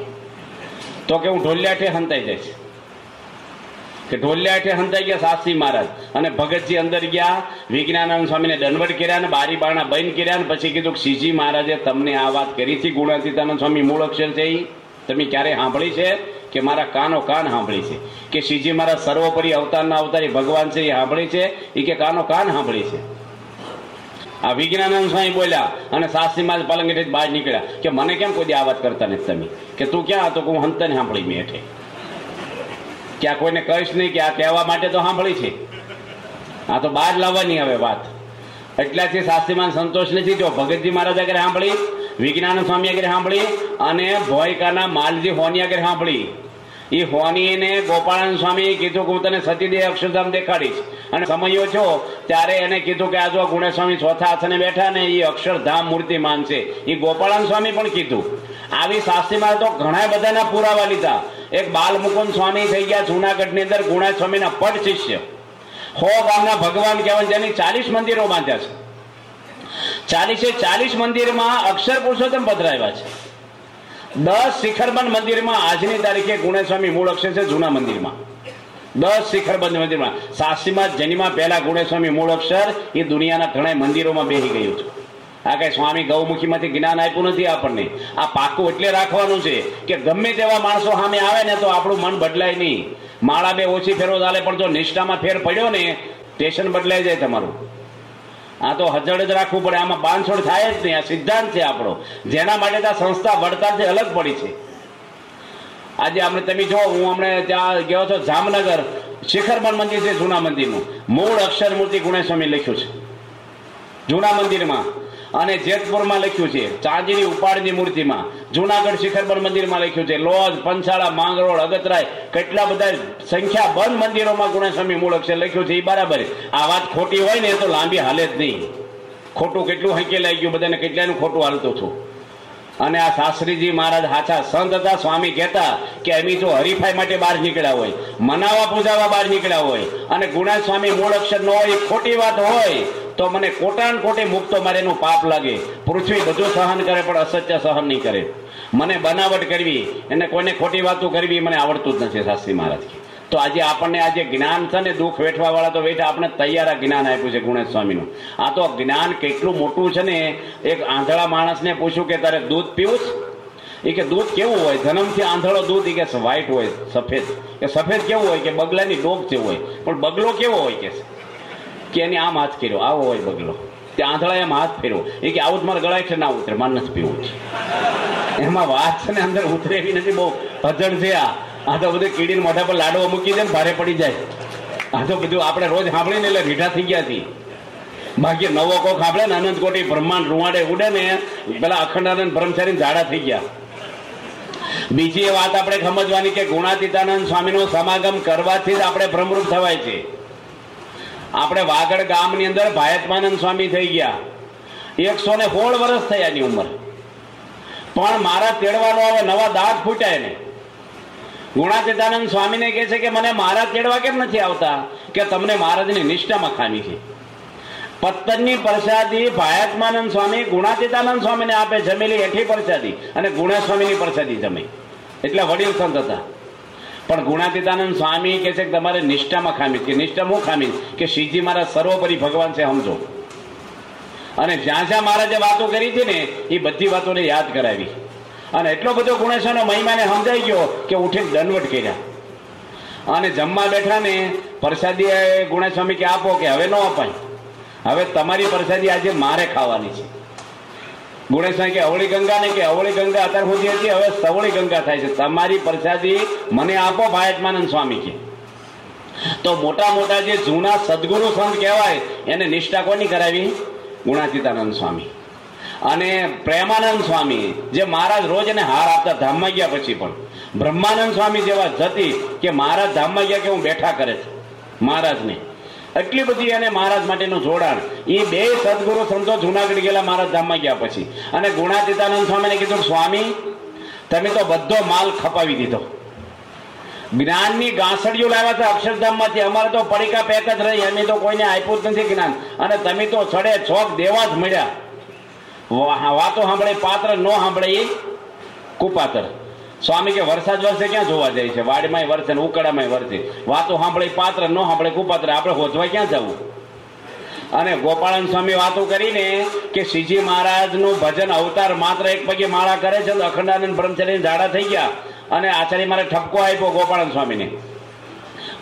તો કે હું ઢોલિયાઠે હંતાઈ જાય કે ઢોલિયા એટલે સમજાઈ ગયા શાસ્ત્રી મહારાજ. અને ભગતજી અંદર ગયા, વિજ્ઞાનંદ સ્વામીને દંડવટ કર્યા ને બારી બારણા બંધ કર્યા ને પછી કીધું કે શ્રીજી મહારાજે તમને આ વાત કરી હતી ગુણાતીતાનંદ સ્વામી મૂળ અક્ષર છે તમે ક્યારે સાંભળી છે કે મારા કાનો કાન સાંભળી છે? કે શ્રીજી મારા સર્વોપરી અવતારના અવતારી ભગવાન છે એ સાંભળી છે? એ કે કાનો કાન સાંભળી છે? આ વિજ્ઞાનંદ સ્વામી બોલ્યા અને સાસરીમાં પલંગ હેઠે બહાર નીકળ્યા કે મને કેમ કોઈ આ વાત કરતા નથી તમે? કે તું ક્યાં હતો કે હું હંતને સાંભળી મેં હેઠે કે આ કોઈને કહીશ નહીં કે આ કહેવા માટે તો સાંભળી છે. આ તો બહાર લાવવાની હવે વાત. એટલાથી શાસ્ત્રીમાન સંતોષ નથી જો ભગતજી મહારાજ આગળ સાંભળી વિજ્ઞાન સ્વામી આગળ સાંભળી અને ભોયકાના માલજી હોની આગળ સાંભળી. એ હોનીને ગોપાળાન સ્વામી કીધું કે હું તને સતીદેહ અક્ષરધામ દેખાડીશ. અને સમયો છો ત્યારે એને કીધું કે આ જો ગુણેસ્વામી ચોથા આસને બેઠા ને એ અક્ષરધામ મૂર્તિમાન છે એ ગોપાળન સ્વામી પણ કીધું. આવી શાસ્ત્રીમાં તો ઘણા બધાના પુરાવા લીધા. એક બાલમુકુંદ સ્વામી થઈ ગયા જુનાગઢની અંદર ગુણા સ્વામીના પટ શિષ્ય. હો ગામના ભગવાન કહેવાય જેની ચાલીસ મંદિરો બાંધ્યા છે. ચાલીસે ચાલીસ મંદિરમાં અક્ષર પુરુષોત્તમ પધરાવ્યા છે. દસ શિખરબંધ મંદિરમાં આજની તારીખે ગુણેસ્વામી મૂળ અક્ષર છે જૂના મંદિરમાં. દસ શિખરબંધ મંદિરમાં. સાસીમાં જન્મા પહેલા ગુણેસ્વામી મૂળ અક્ષર, એ દુનિયાના ઘણા મંદિરોમાં બેસી ગયું છે. આ કઈ સ્વામી ગૌમુખીમાંથી જ્ઞાન આપ્યું નથી આપણને. આ પાકું એટલે રાખવાનું છે કે ગમે તેવા માણસો સામે આવે ને તો આપણું મન બદલાય નહીં. માળા બે ઓછી ફેરવો ચાલે, પણ જો નિષ્ઠામાં ફેર પડ્યો ને, સ્ટેશન બદલાઈ જાય તમારું. આ તો હજળ જ રાખવું પડે, આમાં બાંધછોડ થાય જ નહીં, આ સિદ્ધાંત છે આપણો. જેના માટે આ સંસ્થા વડતાથી અલગ પડી છે. આજે આપણે તમે જો, હું હમણે ત્યાં ગયો છો જામનગર શિખરબન મંદિર છે જૂના મંદિરનું. મૂળ અક્ષર મૂર્તિ ગુણેસ્વામી લખ્યું છે. જૂના મંદિરમાં. અને જેતપુરમાં લખ્યું છે, ચાંદીની ઉપાડની મૂર્તિમાં, જુનાગઢ શિખરબન મંદિરમાં લખ્યું છે, લોજ, પંચાળા, માંગરોળ, અગતરાય, કેટલા બધા સંખ્યા બંધ મંદિરોમાં ગુણેસ્વામી મૂળ અક્ષર લખ્યું છે એ બરાબર. આ વાત ખોટી હોય ને, એ તો લાંબી હાલે જ નહીં. ખોટું કેટલું હંકેલાઈ ગયું, બધાને કેટલાનું ખોટું હાલતું છું. અને આ શાસ્ત્રીજી મહારાજ હાચા સંત હતા, સ્વામી કહેતા કે અમે જો હરીફાઈ માટે બહાર નીકળ્યા હોય, મનાવા પૂજાવા બહાર નીકળ્યા હોય, અને ગુણા સ્વામી મૂળ અક્ષર ન હોય ખોટી વાત હોય, તો મને કોટાન કોટે મુક્તો મારે એનું પાપ લાગે. પૃથ્વી બધું સહન કરે, પણ અસત્ય સહન નહીં કરે. મને બનાવટ કરવી, એને કોઈને ખોટી વાતો કરવી મને આવડતું જ નથી, શાસ્ત્રી મહારાજ. તો આજે આપણને આજે જ્ઞાન છે ને દુઃખ વેઠવા વાળા તો વેઠા, આપણે તૈયાર આ જ્ઞાન આપ્યું છે ગુણેશ સ્વામીનું. આ તો જ્ઞાન કેટલું મોટું છે ને, એક આંધળા માણસને પૂછ્યું કે, તારે દૂધ પીવું એ કે, દૂધ કેવું હોય? જન્મથી આંધળો દૂધ. એ કે વ્હાઈટ હોય, સફેદ. કે, સફેદ કેવું હોય? કે, બગલાની ડોક જેવું હોય. પણ બગલો કેવો હોય કે કે એની આમ હાથ કર્યો આવો હોય બગલો. તે આંધળા એમ હાથ ફેરવો એ કે, આવું જ મારે ગળાય છે ના ઉતરે. મારે નથી પીવું. એમાં વાત છે ને અંદર ઉતરે એવી નથી. બહુ ભજણ છે આ. આ તો બધું કીડીને મોઢા પર લાડવો મૂકી દે ને ભારે પડી જાય. આ તો બધું આપણે રોજ સાંભળીને એટલે રીઢા થઈ ગયા છીએ. બાકી નવો કોક સાંભળે ને અનંત કોટી બ્રહ્માંડ રૂવાડે ઉડે ને પેલા અખંડાનંદ બ્રહ્મચારી ઝાડા થઈ ગયા. બીજી વાત આપણે સમજવાની કે ગુણાતીતાનંદ સ્વામીનું સમાગમ કરવાથી જ આપણે ભ્રમરૂપ થવાય છે. આપણે વાગડ ગામની અંદર ભાયતમાનંદ સ્વામી થઈ ગયા. એકસો ને સોળ વર્ષ થયા એની ઉંમર. પણ મારા તેડવાનો હવે નવા દાંત ફૂટ્યા ને ગુણાતીતાનંદ સ્વામીને કહે છે કે મને મહારાજ તેડવા કેમ નથી આવતા? કે તમને મહારાજની નિષ્ઠામાં ખામી છે. પત્તનની પ્રસાદી ભાયાત્માનંદ સ્વામી ગુણાતીતાનંદ સ્વામીને આપે જમેલી એઠી પ્રસાદી અને ગુણા સ્વામીની પ્રસાદી જમે. એટલે વડીલ સંત હતા. પણ ગુણાતીતાનંદ સ્વામી કે છે કે તમારે નિષ્ઠામાં ખામી કે નિષ્ઠા હું ખામી કે શ્રીજી મારા સર્વોપરી ભગવાન છે સમજો. અને જ્યાં જ્યાં મહારાજે વાતો કરી હતી ને, એ બધી વાતોને યાદ કરાવી. અને એટલો બધો ગુણેશ્વરનો મહિમાને સમજાઈ ગયો કે ઉઠીને દંડવટ કર્યા. અને જમવા બેઠા ને પ્રસાદી ગુણેશ સ્વામી કે આપો કે હવે ન અપાય. હવે તમારી પ્રસાદી આજે મારે ખાવાની છે. ગુણેશ કે અવળી ગંગા ને કે અવળી ગંગા અત્યાર સુધી હતી, હવે સવળી ગંગા થાય છે. તમારી પ્રસાદી મને આપો ભાયતમાનંદ સ્વામી કે. તો મોટા મોટા જે જૂના સદગુરુ સંત કહેવાય, એને નિષ્ઠા કોની કરાવી? ગુણાતીતાનંદ સ્વામી. અને પ્રેમાનંદ સ્વામી જે મહારાજ રોજ એને હાર આપતા ધામમાં ગયા પછી પણ. બ્રહ્માનંદ સ્વામી જેવા જતી કે મહારાજ ધામમાં ગયા કે હું બેઠા કરે છે. મહારાજને. એટલી બધી એને મહારાજ માટેનું જોડાણ. એ બે સદગુરુ સંતો જુનાગઢ ગયેલા મહારાજ ધામમાં ગયા પછી. અને ગુણાતીતાનંદ સ્વામીને કીધું, સ્વામી, તમે તો બધો માલ ખપાવી દીધો. જ્ઞાનની ગાંસડીઓ લાવ્યા હતા અક્ષરધામમાંથી. અમારે તો પડીકા પેક જ રહી. અમે તો કોઈને આપ્યું જ નથી જ્ઞાન. અને તમે તો છડે છોક દેવા જ મળ્યા. વાતો સાંભળે, પાત્ર ન સાંભળે એ કુપાત્ર. સ્વામી કે વરસાદ વરસે ક્યાં જોવા જાય છે? વાડીમાં વરસે ને ઉકળામાં વરસે. વાતો સાંભળે, પાત્ર ન સાંભળે, કુપાત્ર. આપણે હોજવા ક્યાં જવું? અને ગોપાળન સ્વામી વાતો કરીને કે શ્રીજી મહારાજનું ભજન અવતાર માત્ર એક પગે માળા કરે છે અખંડાનંદ બ્રહ્મચારી ઝાડા થઈ ગયા. અને આચાર્ય મારે ઠપકો આપ્યો ગોપાળન સ્વામીને.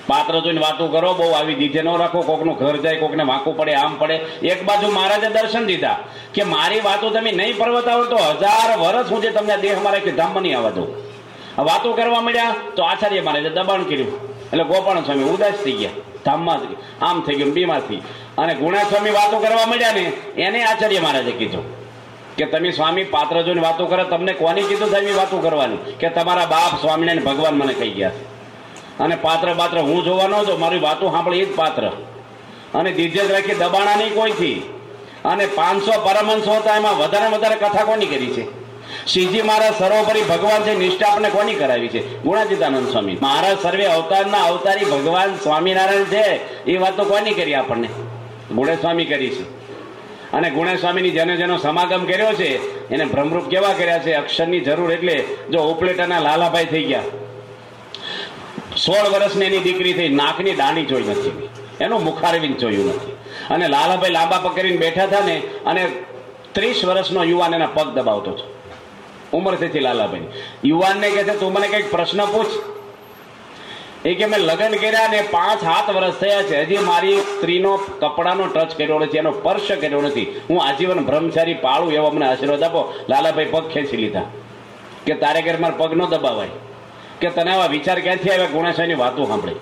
પાત્ર જોઈને વાતો કરો, બહુ આવી દીધે ન રાખો, કોકનું ઘર જાય, કોકને વાંકું પડે, આમ પડે. એક બાજુ મહારાજે દર્શન દીધા કે મારી વાતો તમે નહીં પરવતાવો તો હજાર વર્ષ હું જે તમને દેહ મારે કે ધામમાં નહીં આવવા દઉં. વાતો કરવા મળ્યા તો આચાર્ય મહારાજે દબાણ કર્યું. એટલે ગોપાલ સ્વામી ઉદાસ થઈ ગયા. ધામમાં આમ થઈ ગયું, બીમાર થઈ. અને ગુણા સ્વામી વાતો કરવા મળ્યા ને, એને આચાર્ય મહારાજે કીધું કે તમે સ્વામી પાત્ર જોઈને વાતો કરો, તમને કોની કીધું સાહેબ વાતો કરવાની? કે તમારા બાપ સ્વામિનારાયણ ભગવાન મને કહી ગયા છે. અને પાત્ર પાત્ર હું જોવાનો છું મારી વાતો સાંભળી એ જ પાત્ર. અને દીધે જ રાખી દબાણા નહીં કોઈથી? અને પાંચસો પરમહંસો હતા, એમાં વધારે વધારે કથા કોની કરી છે? શ્રીજી મહારાજ સર્વોપરી ભગવાન છે, નિષ્ઠા આપણે કોની કરાવી છે? ગુણાતીતાનંદ સ્વામી. મહારાજ સર્વે અવતારના અવતારી ભગવાન સ્વામિનારાયણ છે, એ વાત તો કોની કરી આપણને? ગુણેસ્વામી કરી છે. અને ગુણેસ્વામીની જેને જેનો સમાગમ કર્યો છે, એને ભ્રમરૂપ કેવા કર્યા છે? અક્ષરની જરૂર એટલે જો ઉપલેટાના લાલાભાઈ થઈ ગયા. સોળ વર્ષની એની દીકરી થઈ નાકની દાંડી જોઈ નથી. એનું મુખારવીન જોયું નથી. અને લાલાભાઈ લાંબા પકડીને બેઠા હતા ને, અને ત્રીસ વર્ષનો યુવાન એના પગ દબાવતો હતો. ઉંમર તેથી લાલાભાઈ. યુવાનને કહે છે, તું મને કંઈક પ્રશ્ન પૂછ. એ કે, મેં લગ્ન કર્યા ને પાંચ સાત વર્ષ થયા છે. હજી મારી સ્ત્રીનો કપડાનો ટચ કર્યો નથી, એનો સ્પર્શ કર્યો નથી. હું આજીવન બ્રહ્મચારી પાળું એવો મને આશીર્વાદ આપો. લાલાભાઈ પગ ખેંચી લીધા. કે, તારે ઘેર મારા પગ ન દબાવાય. કે તને આવા વિચાર ક્યાંથી આવ્યા? ગુણાશાયની વાતો સાંભળી.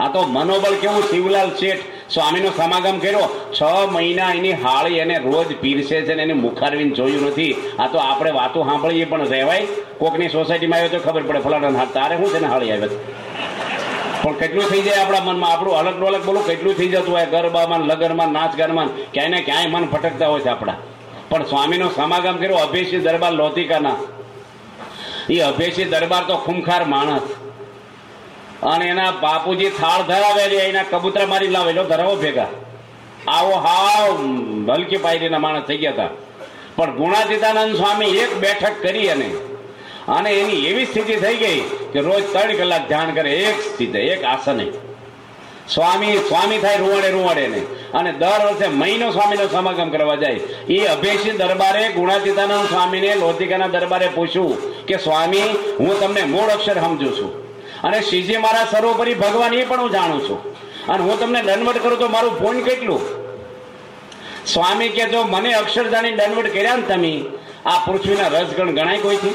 આ તો મનોબળ કેવું શિવલાલ શેઠ સ્વામીનો સમાગમ કર્યો, છ મહિના એની હાળી એને રોજ પીરસે છે એને મુખારવીને જોયું નથી. આ તો આપણે વાતો સાંભળીએ પણ રહેવાય. કોકની સોસાયટીમાં આવ્યો તો ખબર પડે ફલાણા હાથ તારે શું છે ને હાળી આવ્યો. પણ કેટલું થઈ જાય આપણા મનમાં? આપણું અલગ અલગ બોલું, કેટલું થઈ જતું હોય? ગરબામાં, લગનમાં નાચ ગાનમાં ક્યાંય ને ક્યાંય મન ભટકતા હોય છે આપણા. પણ સ્વામીનો સમાગમ કર્યો અભેશી દરબાર લોતિકાના. એ અભેશી દરબાર તો ખૂમખાર માણસ. અને એના બાપુજી થાળ ધરાવે છે, એના કબૂતરા મારી લાવેલો ધરાવો ભેગા. આવો હાવ હલકી પાયરીના માણસ થઈ ગયા હતા. પણ ગુણાતીતાનંદ સ્વામી એક બેઠક કરી અને અને એની એવી સ્થિતિ થઈ ગઈ કે રોજ ત્રણ કલાક ધ્યાન કરે, એક સ્થિતિ એક આસને. સ્વામી સ્વામી થાય રૂવાડે રૂવાડે ને અને દર વર્ષે મહિનો સ્વામીનો સમાગમ કરવા જાય. એ અભેશી દરબારે ગુણાતીતાનંદ સ્વામીને લોતિકાના દરબારે પૂછ્યું કે, સ્વામી, હું તમને મૂળ અક્ષર સમજુ છું. અને શ્રીજી મારા સર્વોપરી ભગવાન, એ પણ હું જાણું છું. અને હું તમને દંડવટ કરું તો મારું ફોન કેટલું? સ્વામી કે, જો મને અક્ષર જાણી દંડવટ કર્યા ને તમે, આ પૃથ્વીના રસગણ ગણાય કોઈથી?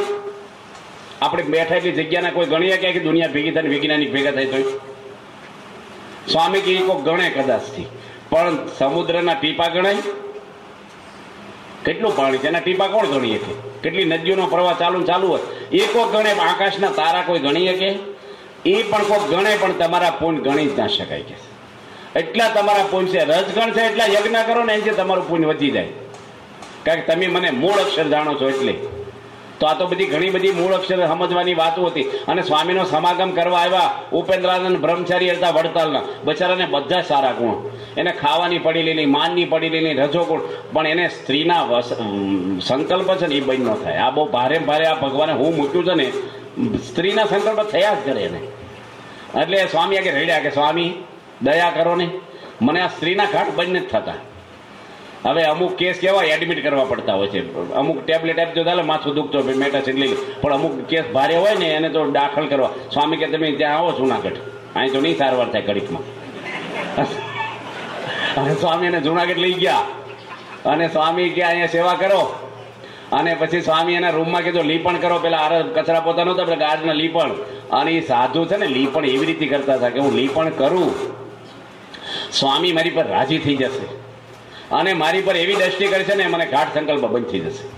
આપણે બેઠા એટલી જગ્યાના કોઈ ગણીએ કે દુનિયા ભેગી થાય વિજ્ઞાનિક ભેગા થાય તો સ્વામી કે કોઈ ગણે કદાચથી. પણ સમુદ્રના ટીપા ગણાય? કેટલું પાણી છે? એના ટીપા કોણ ગણી શકે કેટલી નદીઓનો પ્રવાહ ચાલુ ચાલુ હોય. એ કોઈ ગણે, આકાશના તારા કોઈ ગણી શકે એ પણ કોઈ ગણે, પણ તમારા પુણ્ય ગણી જ ના શકાય કે. એટલા તમારા પૂન છે. રજગણ છે, એટલા યજ્ઞ કરો ને એથી તમારું પૂન વધી જાય. કારણ કે તમે મને મૂળ અક્ષર જાણો છો એટલે. તો આ તો બધી ઘણી બધી મૂળ અક્ષર સમજવાની વાતો હતી. અને સ્વામીનો સમાગમ કરવા આવ્યા ઉપેન્દ્રાનંદ બ્રહ્મચારી હતા વડતાલના. બચારાને બધા સારા ગુણ. એને ખાવાની પડી લેલી માનની પડી લેલી રજો ગુણ. પણ એને સ્ત્રીના સંકલ્પ છે ને એ બંધ ન થાય. આ બહુ ભારે ભારે આ ભગવાને હું મૂક્યું છે ને, સ્ત્રીના સંકલ્પ થયા જ કરે એને. એટલે સ્વામી આગળ રેડ્યા કે, સ્વામી, દયા કરો ને. મને આ સ્ત્રીના ઘાટ બંધ નથી થતા. હવે અમુક કેસ કેવા એડમિટ કરવા પડતા હોય છે. અમુક ટેબ્લેટ આપજો ચાલે માથું દુખતો મેટાસિન લઈ પણ અમુક કેસ ભારે હોય ને, એને તો દાખલ કરવા. સ્વામી કે, તમે ત્યાં આવો જુનાગઢ. અહીં તો નહીં સારવાર થાય ઘડીકમાં. અને સ્વામી એને જુનાગઢ લઈ ગયા. અને સ્વામી કે, અહીંયા સેવા કરો. અને પછી સ્વામી એના રૂમમાં કીધું લીપણ કરો. પેલા આર, કચરા પોતાનો હતો પેલા ગાર્ડના લીપણ અને એ સાધુ છે ને લીપણ એવી રીતે કરતા હતા કે હું લીપણ કરું. સ્વામી મારી પર રાજી થઈ જશે. અને મારી પર એવી દ્રષ્ટિ કરશે ને, મને ઘાટ સંકલ્પ બંધી જશે.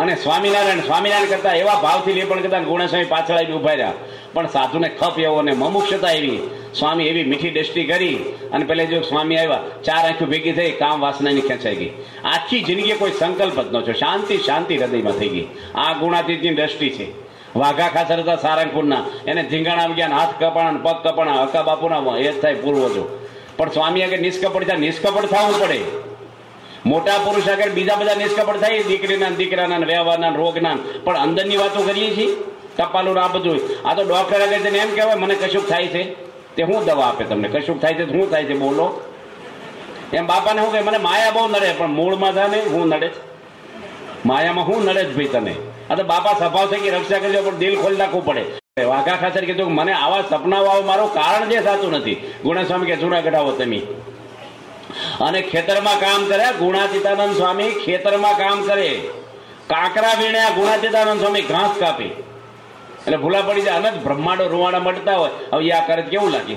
અને સ્વામિનારાયણ સ્વામિનારાયણ કરતા એવા ભાવથી લેપણ કરતા ગુણસ્વામી પાછળ આવી ઊભા રહ્યા. પણ સાધુને ખપ એવો અને મમુક્ષતા એવી સ્વામી એવી મીઠી દ્રષ્ટિ કરી અને પેલે જો સ્વામી આવ્યા, ચાર આંખો ભેગી થઈ, કામ વાસનાની ખેંચાઈ ગઈ. આખી જિંદગી કોઈ સંકલ્પ જ ન છો શાંતિ શાંતિ હૃદયમાં થઈ ગઈ. આ ગુણાતીતની દ્રષ્ટિ છે. વાઘા ખાસર હતા સારંગપુરના. એને ધીંગાણા ગયા હાથ કપાણા પગ કપાણા. હકા બાપુના એ જ થાય પૂર્વજો. પણ સ્વામી આગળ નિષ્કપટ થાય, નિષ્કપટ થવું પડે. મોટા પુરુષ આગળ બીજા બધા નિષ્કપટ થાય દીકરીના દીકરાના વ્યવહારના રોગના પણ અંદરની વાતો કરીએ છીએ કપાલું આ બધું આ તો ડોક્ટર આગળ તને એમ કહેવાય, મને કશુંક થાય છે. તે શું દવા આપે તમને? કશુંક થાય છે શું થાય છે? બોલો. એમ બાપાને શું કહે, મને માયા બહુ નડે, પણ મૂળમાં થાય ને, હું નડે માયામાં હું નડે જ ભાઈ તને. આ તો બાપા સ્વભાવ થઈ કે રક્ષા કરજો, પણ દિલ ખોલી નાખવું પડે. વાઘા ખાતર કીધું મને આવા સપનાઓ આવે મારું કારણ જે સાચું નથી. ગુણાસ્વામી કે જૂનાગઢ આવો તમે. અને ખેતરમાં કામ કરે ગુણાતીતાનંદ સ્વામી, ખેતરમાં કામ કરે. કાંકરા વીણ્યા ગુણાતીતાનંદ સ્વામી, ઘાસ કાપી. એટલે ભૂલા પડી જાય. અનંત બ્રહ્માંડો રૂવાડા મટતા હોય. હવે આ કરે કેવું લાગે?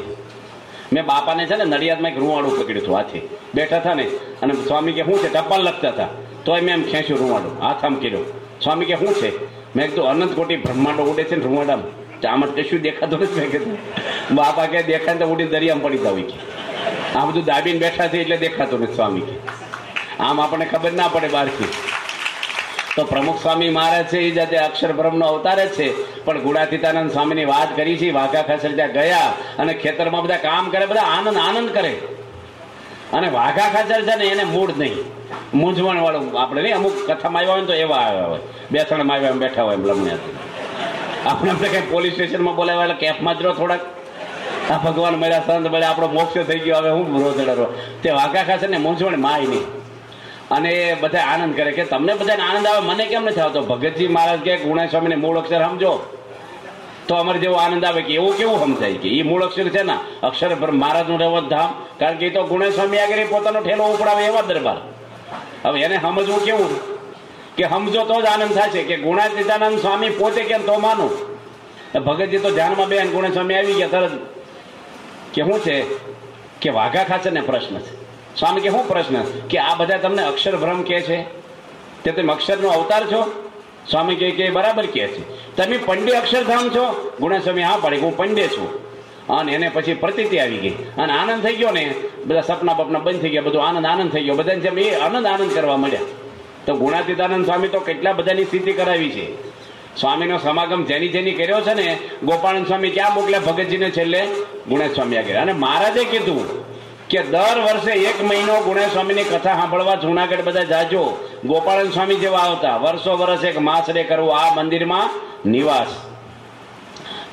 મેં બાપાને છે ને નડિયાદમાં એક રૂવાડું પકડ્યું હતું હાથે. બેઠા હતા ને. અને સ્વામી કે, શું છે? ટપાલ લખતા હતા. તોય મેં એમ ખેંચ્યું રૂવાડું. હાથ આમ કર્યો. સ્વામી કે, શું છે? મેં કીધું, અનંત કોટી બ્રહ્માંડો ઉડે છે ને રૂવાડામાં. આમાં કશું દેખાતું નથી મેં કીધું, બાપા કે દેખાય તો ઉડી દરિયામાં પડી જાવ કે. આ બધું દાબીને બેઠા છે એટલે દેખાતું નથી સ્વામી કે. આમ આપણને ખબર ના પડે બહારથી. તો પ્રમુખ સ્વામી મહારાજ છે, એ જાતે અક્ષર બ્રહ્મનો અવતાર જ છે. પણ ગુણાતીતાનંદ સ્વામીની વાત કરી છે, વાઘા ખસર ત્યાં ગયા અને ખેતરમાં બધા કામ કરે, બધા આનંદ આનંદ કરે. અને વાઘા ખાચર છે ને એને મૂળ નહીં. મૂંઝવણ વાળું આપણે નહીં, અમુક કથામાં આવ્યા હોય ને તો એવા આવ્યા હોય. બેસણમાં આવ્યા બેઠા હોય લમને આપણે આપણે કઈ પોલીસ સ્ટેશનમાં બોલાવ્યા એટલે કેફમાં જ રહો થોડાક. આ ભગવાન મળ્યા, સંત મળ્યા, આપણો મોક્ષ થઈ ગયો. હવે હું રોજ તે વાઘા ખાશે ને મૂંઝવણ માય નહીં. અને એ બધા આનંદ કરે કે તમને બધાને આનંદ આવે, મને કેમ નથી આવતો? ભગતજી મહારાજ કે ગુણા સ્વામીને મૂળ અક્ષર સમજો. તો અમારે જેવો આનંદ આવે કે એવું કેવું સમજાય કે એ મૂળ અક્ષર છે ને, અક્ષર મહારાજનું રહેવત ધામ. કારણ કે એ તો ગુણેશ સ્વામી આગળ પોતાનો ઠેલો ઉપડાવે એવા દરબાર. હવે એને સમજવું કેવું? કે સમજો તો જ આનંદ થશે કે ગુણાતીતાનંદ સ્વામી પોતે કેમ તો માનું? ભગતજી તો ધ્યાનમાં બેન ગુણેશ સ્વામી આવી ગયા તરત કે શું છે? કે વાઘા ખાચર ને પ્રશ્ન છે. સ્વામી કે શું પ્રશ્ન? કે આ બધા તમને અક્ષર ભ્રમ કે છે? તે તમે અક્ષરનો અવતાર છો? સ્વામી કહે કે બરાબર કે છે. તમે પંડિત અક્ષરધામ છો? ગુણેસ્વામી, હા પડે હું પંડે છું. અને એને પછી પ્રતિતિ આવી ગઈ. અને આનંદ થઈ ગયો ને, બધા સપના બપના બંધ થઈ ગયા, બધું આનંદ આનંદ થઈ ગયો. બધાને જેમ એ આનંદ આનંદ કરવા મળ્યા. તો ગુણાતીતાનંદ સ્વામી તો કેટલા બધાની સ્થિતિ કરાવી છે? સ્વામીનો સમાગમ જેની જેની કર્યો છે ને, ગોપાળન સ્વામી ક્યાં મોકલ્યા ભગતજીને છેલ્લે? ગુણેશ સ્વામી આગળ અને મહારાજે કીધું કે દર વર્ષે એક મહિનો ગુણેશ સ્વામીની કથા સાંભળવા જુનાગઢ બધા જાજો. ગોપાળન સ્વામી જેવા આવતા. વર્ષો વર્ષ એક માસરે કરવું આ મંદિરમાં નિવાસ.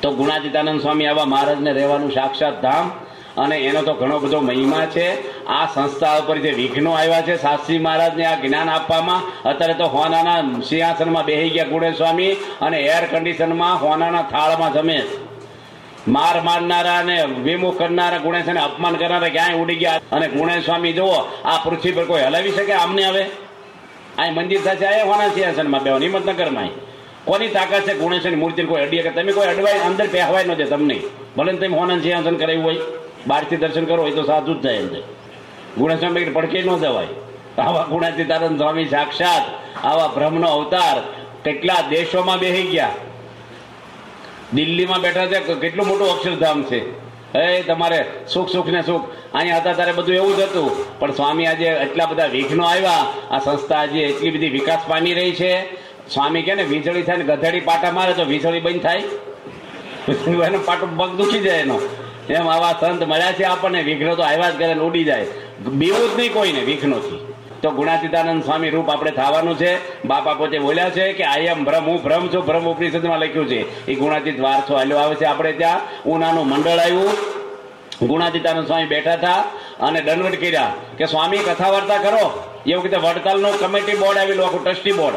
તો ગુણાતીતાનંદ સ્વામી આવા મહારાજને રહેવાનું સાક્ષાત ધામ અને એનો તો ઘણો બધો મહિમા છે. આ સંસ્થા ઉપર જે વિઘ્નો આવ્યા છે શાસ્ત્રી મહારાજને આ જ્ઞાન આપવામાં, અત્યારે તો હોનાના સિંહાસનમાં બેહી ગયા ગુણેશ સ્વામી અને એર કન્ડિશનમાં હોનાના થાળમાં જમે. માર મારનારા અને વિમુખ કરનારા ગુણેશ અપમાન કરનારા ક્યાંય ઉડી ગયા? અને ગુણેશ સ્વામી જુઓ, આ પૃથ્વી પર કોઈ હલાવી શકે આમને હવે? આ મંદિર સાથે આ હોના સિંહાસનમાં બેહો હિંમતનગરમાં. કોની તાકાત છે ગુણેશની મૂર્તિ કોઈ અડીએ કે તમે કોઈ અડવાય અંદર પહેવાય ન દે તમને. ભલે તમે હોના સિંહાસન કરાવ્યું હોય. બહારથી દર્શન કરો હોય તો સાચું જ થાય એમ છે. ગુણસ્વામી પડકે ન જવાય. આવા ગુણાતી તારણ સ્વામી સાક્ષાત આવા બ્રહ્મનો અવતાર કેટલા દેશોમાં બેહી ગયા. દિલ્હીમાં બેઠા છે કેટલું મોટું અક્ષરધામ છે. એ તમારે સુખ સુખ ને સુખ. અહીંયા હતા ત્યારે બધું એવું જ હતું. પણ સ્વામી આજે એટલા બધા વિઘ્નો આવ્યા. આ સંસ્થા આજે એટલી બધી વિકાસ પામી રહી છે. સ્વામી કે ને, વીજળી થાય ને ગધેડી પાટા મારે તો વીજળી બંધ થાય. એનો પાટો પગ દુખી જાય એનો. એમ આવા સંત મળ્યા છે આપણને, વિઘ્નો તો આવ્યા જ કરે ઉડી જાય. બીવું જ નહીં કોઈને, વિઘ્નોથી. તો ગુણાતીતાનંદ સ્વામી રૂપ આપણે થવાનું છે. બાપા પોતે બોલ્યા છે કે આઈ એમ ભ્રમ હું ભ્રમ છું ભ્રમ ઉપનિષદમાં લખ્યું છે. એ ગુણાતીત વારસો હાલ્યો આવે છે આપણે ત્યાં. ઉનાનું મંડળ આવ્યું. ગુણાતીતાનંદ સ્વામી બેઠા હતા અને દંડવટ કર્યા કે, સ્વામી, કથા વાર્તા કરો. એવું કીધું, વડતાલનું કમિટી બોર્ડ આવેલું, આખું ટ્રસ્ટી બોર્ડ.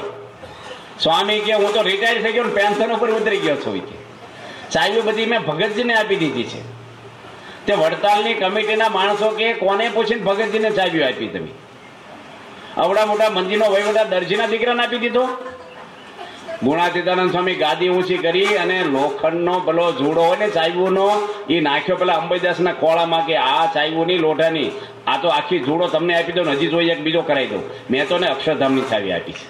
સ્વામી કે, હું તો રિટાયર થઈ ગયો પેન્શન ઉપર ઉતરી ગયો છું. કે ચાવી બધી મેં ભગતજીને આપી દીધી છે. તે વડતાલની કમિટીના માણસો કે કોને પૂછીને ભગતજીને ચાવીઓ આપી તમે? આવડા મોટા મંદિરનો વહીવટા દરજીના દીકરાને આપી દીધો? ગુણાતીતાનંદ સ્વામી ગાદી ઊંચી કરી અને લોખંડનો પેલો જુડો હોય ને ચાઈવુનો એ નાખ્યો પેલા અંબાઈદાસના ખોળામાં કે આ ચાઈવુની લોઢાની, આ તો આખી જુડો તમને આપી દો હજી જોઈએ એક બીજો કરાવી દઉં. મેં તો ને અક્ષરધામની ચાવી આપી છે.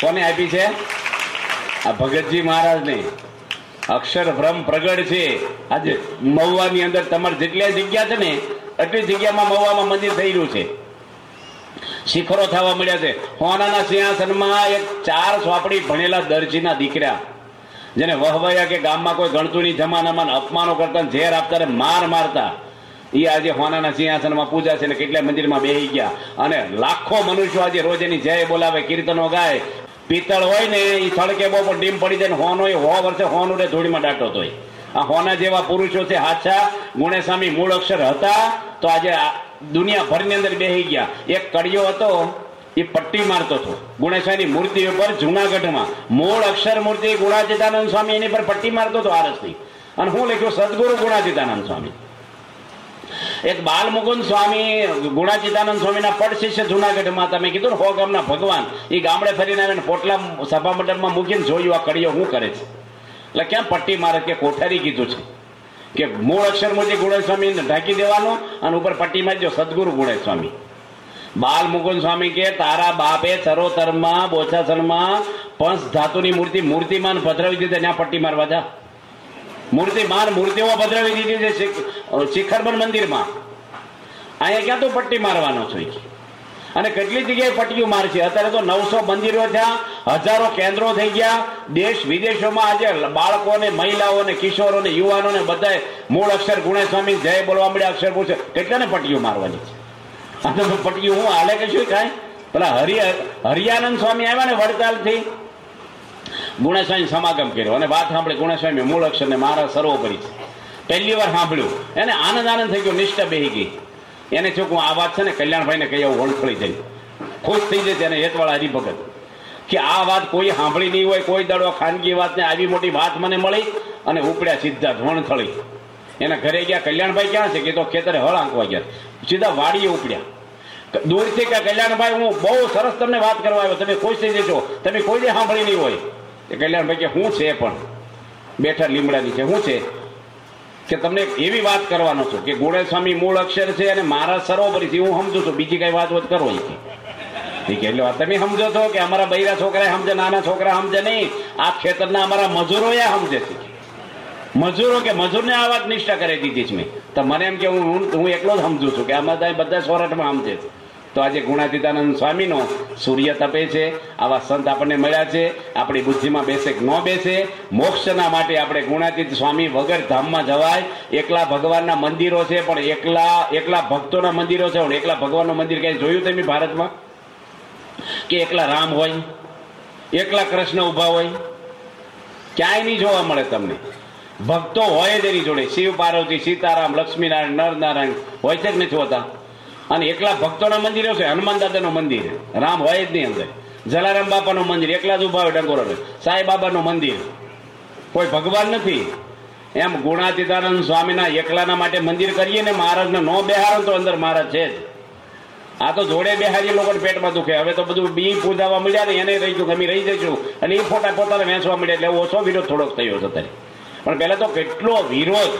કોને આપી છે? આ ભગતજી મહારાજને. અક્ષર ભ્રમ પ્રગટ છે. આજે મહુવાની અંદર તમારે જેટલી જગ્યા છે ને, એટલી જગ્યામાં મહુવામાં મંદિર થઈ રહ્યું છે. શિખરો થવા મળ્યા છે. હોનાના સિંહાસનમાં એક ચાર સ્વાપડી ભણેલા દરજીના દીકરા. જેને વહવાયા કે ગામમાં કોઈ ગણતું નહીં જમાનામાં અપમાનો કરતા ઝેર આપતા માર મારતા. એ આજે હોનાના સિંહાસનમાં પૂજા છે ને કેટલા મંદિરમાં બેહી ગયા. અને લાખો મનુષ્યો આજે રોજ એની જય બોલાવે, કીર્તનો ગાય. પિત્તળ હોય ને એ સળકે બહુ પણ ડીમ પડી જાય હોન હોય હો વર્ષે હોન ઉડે ધૂળીમાં દાટો હોય. આ હોના જેવા પુરુષો છે હાચા ગુણેસ્વામી મૂળ અક્ષર હતા તો આજે દુનિયાભરની અંદર બેસી ગયા. એક કડિયો હતો, એ પટ્ટી મારતો હતો. ગુણેશ્વરની મૂર્તિ ઉપર જુનાગઢમાં મૂળ અક્ષર મૂર્તિ ગુણાતીતાનંદ સ્વામી એની પર પટ્ટી મારતો હતો આરસની અને હું લખ્યું, સદગુરુ ગુણાતીતાનંદ સ્વામી. એક બાલ મુકુંદ સ્વામી ગુણાચિતાનંદ સ્વામીના પટ શિષ્ય જુનાગઢમાં તમે કીધું ને, હો ગામના ભગવાન એ ગામડે ફરીને આવીને પોટલા સભા મંડળમાં મૂકીને જોયું આ કડીઓ શું કરે છે? એટલે કેમ પટ્ટી મારે કે કોઠારી કીધું છે? કે મૂળ અક્ષર મૂર્તિ ગુણેશ સ્વામી ઢાંકી દેવાનો અને ઉપર પટ્ટી મારી દો સદગુરુ ગુણેશ સ્વામી. બાલ મુકુંદ સ્વામી કે, તારા બાપે ચરોતરમાં બોચાસનમાં પંચ ધાતુની મૂર્તિ, મૂર્તિમાન પધરાવી દીધી, ત્યાં પટ્ટી મારવા જા. મૂર્તિમાન મૂર્તિઓમાં પધરાવી દીધી છે શિખ- શિખરબન મંદિરમાં. અહીંયા ક્યાં તો પટ્ટી મારવાનો છે? અને કેટલી જગ્યાએ પટ્ટીઓ મારશે અત્યારે તો નવસો મંદિરો થયા, હજારો કેન્દ્રો થઈ ગયા. દેશ વિદેશોમાં આજે બાળકોને, મહિલાઓને, કિશોરોને, યુવાનોને બધાએ મૂળ અક્ષર ગુણેસ્વામી, જય બોલવા મળ્યા અક્ષર પૂછે. કેટલાને પટ્ટીઓ મારવાની છે? આ તો પટ્ટીઓ હું હાલે કે શું કાંઈ પેલા હરિ, હરિયાનંદ સ્વામી આવ્યા ને વડતાલથી. ગુણેસ્વામી સમાગમ કર્યો અને વાત સાંભળી ગુણેસ્વામી મૂળ અક્ષરને મારા સર્વોપરી છે. પહેલી વાર સાંભળ્યું. એને આનંદ આનંદ થઈ ગયો, નિષ્ઠા બેહી ગઈ. એને શું આ વાત છે ને કલ્યાણભાઈને કહી આવું વણફળી થઈ ખુશ થઈ જાય તેને હેતવાળા હરિભગત. કે આ વાત કોઈ સાંભળી નહીં હોય, કોઈ દડો ખાનગી વાતને આવી મોટી વાત મને મળી અને ઉપડ્યા સીધા વણથળી એના ઘરે ગયા, કલ્યાણભાઈ ક્યાં છે? કે તો ખેતરે હળ આંકવા ગયા. સીધા વાડીએ ઉપડ્યા. દૂરથી કે કલ્યાણભાઈ, હું બહુ સરસ તમને વાત કરવા આવ્યો. તમે ખુશ થઈ જશો તમે કોઈને સાંભળી નહીં હોય. એ કલ્યાણભાઈ કે શું છે પણ. બેઠા લીમડાની છે. શું છે? કે, તમને એવી વાત કરવાનો છું કે ગુણેશ સ્વામી મૂળ અક્ષર છે અને મારા સરોવરીથી હું સમજુ છું. બીજી કઈ વાત વાત કરો એ કે એટલે તમે સમજો છો કે, અમારા બૈરા છોકરા સમજે, નાના છોકરા સમજે નહીં. આ ખેતરના અમારા મજૂરો એ સમજે છે. મજૂરો કે મજૂરને આ વાત નિષ્ઠા કરી દીધી છે મેં. તો મને એમ કે, હું, હું- હું એકલો જ સમજુ છું કે, આમાં બધા સોરઠમાં સમજે છે. તો આજે ગુણાતીતાનંદ સ્વામીનો સૂર્ય તપે છે, આવા સંત આપણને મળ્યા છે, આપણી બુદ્ધિમાં બેસે ન બેસે, મોક્ષના માટે આપણે ગુણાતીત સ્વામી વગર ધામમાં જવાય. એકલા ભગવાનના મંદિરો છે, પણ એકલા એકલા ભક્તોના મંદિરો છે, પણ એકલા ભગવાનનું મંદિર ક્યાંય જોયું તમે ભારતમાં? કે એકલા રામ હોય, એકલા કૃષ્ણ ઊભા હોય? ક્યાંય નહીં જોવા મળે તમને. ભક્તો હોય જ એની જોડે. શિવ પાર્વતી, સીતારામ, લક્ષ્મીનારાયણ, નરનારાયણ હોય છે કે નથી હોતા? અને એકલા ભક્તોના મંદિરો છે, હનુમાન દાદાનું મંદિર. રામ હોય જ નહીં અંદર. જલારામ બાપાનું મંદિર, એકલા જ ઊભા હોય ડંગોરો સાંઈ બાબાનું મંદિર. કોઈ ભગવાન નથી. એમ ગુણાતીતાનંદ સ્વામીના એકલાના માટે મંદિર કરીએ ને મહારાજને નો બેહારો તો અંદર મહારાજ છે જ. આ તો જોડે બેહારી લોકોને પેટમાં દુખે. હવે તો બધું બી પૂજાવા મળ્યા ને એને રહી ગયું, અમે રહી જઈશું. અને એ ફોટા પોતાને વેચવા મળ્યા એટલે ઓછો વિરોધ થોડોક થયો છે અત્યારે. પણ પહેલા તો કેટલો વિરોધ,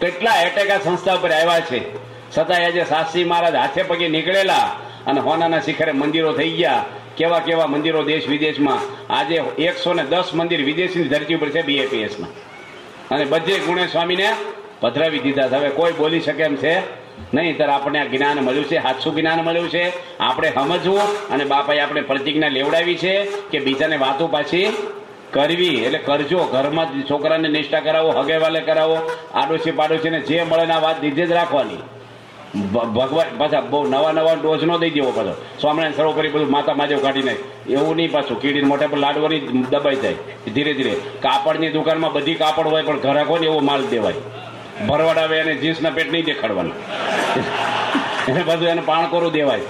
કેટલા એટેક આ સંસ્થા ઉપર આવ્યા છે. છતાંય આજે શાસ્ત્રી મહારાજ હાથે પગે નીકળેલા અને હોનાના શિખરે મંદિરો થઈ ગયા. કેવા કેવા મંદિરો દેશ વિદેશમાં? આજે એકસો ને દસ મંદિર વિદેશની ધરતી ઉપર છે બીએપીએસમાં અને બધે ગુણે સ્વામીને પધરાવી દીધા. હવે કોઈ બોલી શકે એમ છે નહીં, ત્યારે આપણને આ જ્ઞાન મળ્યું છે, હાથસું જ્ઞાન મળ્યું છે. આપણે સમજવું અને બાપાએ આપણે પ્રતિજ્ઞા લેવડાવી છે કે બીજાને વાતો પાછી કરવી. એટલે કરજો, ઘરમાં જ છોકરાને નિષ્ઠા કરાવો, હગેવાલે કરાવો આડોશી પાડોશીને જે મળે ને આ વાત દીધે જ રાખવાની. ભગવાન પાછા બહુ નવા નવા ડોઝ નો દઈ દેવો પાછો. સ્વામિનારાયણ સર્વ કરી બધું માતા માધેવ કાઢી નાખ. એવું નહીં પાછું. કીડી મોઢે પર લાડવાની દબાઈ જાય. ધીરે ધીરે. કાપડની દુકાનમાં બધી કાપડ હોય પણ ઘરાક ને એવો માલ દેવાય. ભરવાડ આવે એને જીન્સના પેટ નહીં દેખાડવાનું. એને બધું એને પાણકોરું દેવાય.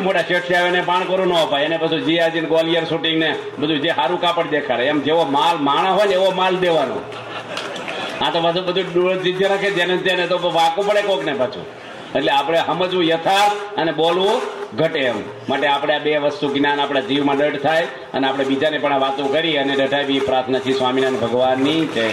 મોટા શેઠી આવે એને પાણકોરું ન અપાય. એને બધું જીયાજી ગ્વાલિયર શૂટિંગ ને બધું જે સારું કાપડ દેખાડે. એમ જેવો માલ, માણા હોય એવો માલ દેવાનો. આ તો પાછું બધું ડોળ જીજે રાખે, જેને તેને તો વાકું પડે કોક ને પાછું. એટલે આપણે સમજવું યથાર્થ અને બોલવું ઘટે એમ. માટે આપણે આ બે વસ્તુ જ્ઞાન આપણા જીવમાં દઢ થાય અને આપણે બીજાને પણ વાતો કરી અને દઢાવી પ્રાર્થના છે સ્વામિનારાયણ ભગવાનની જય.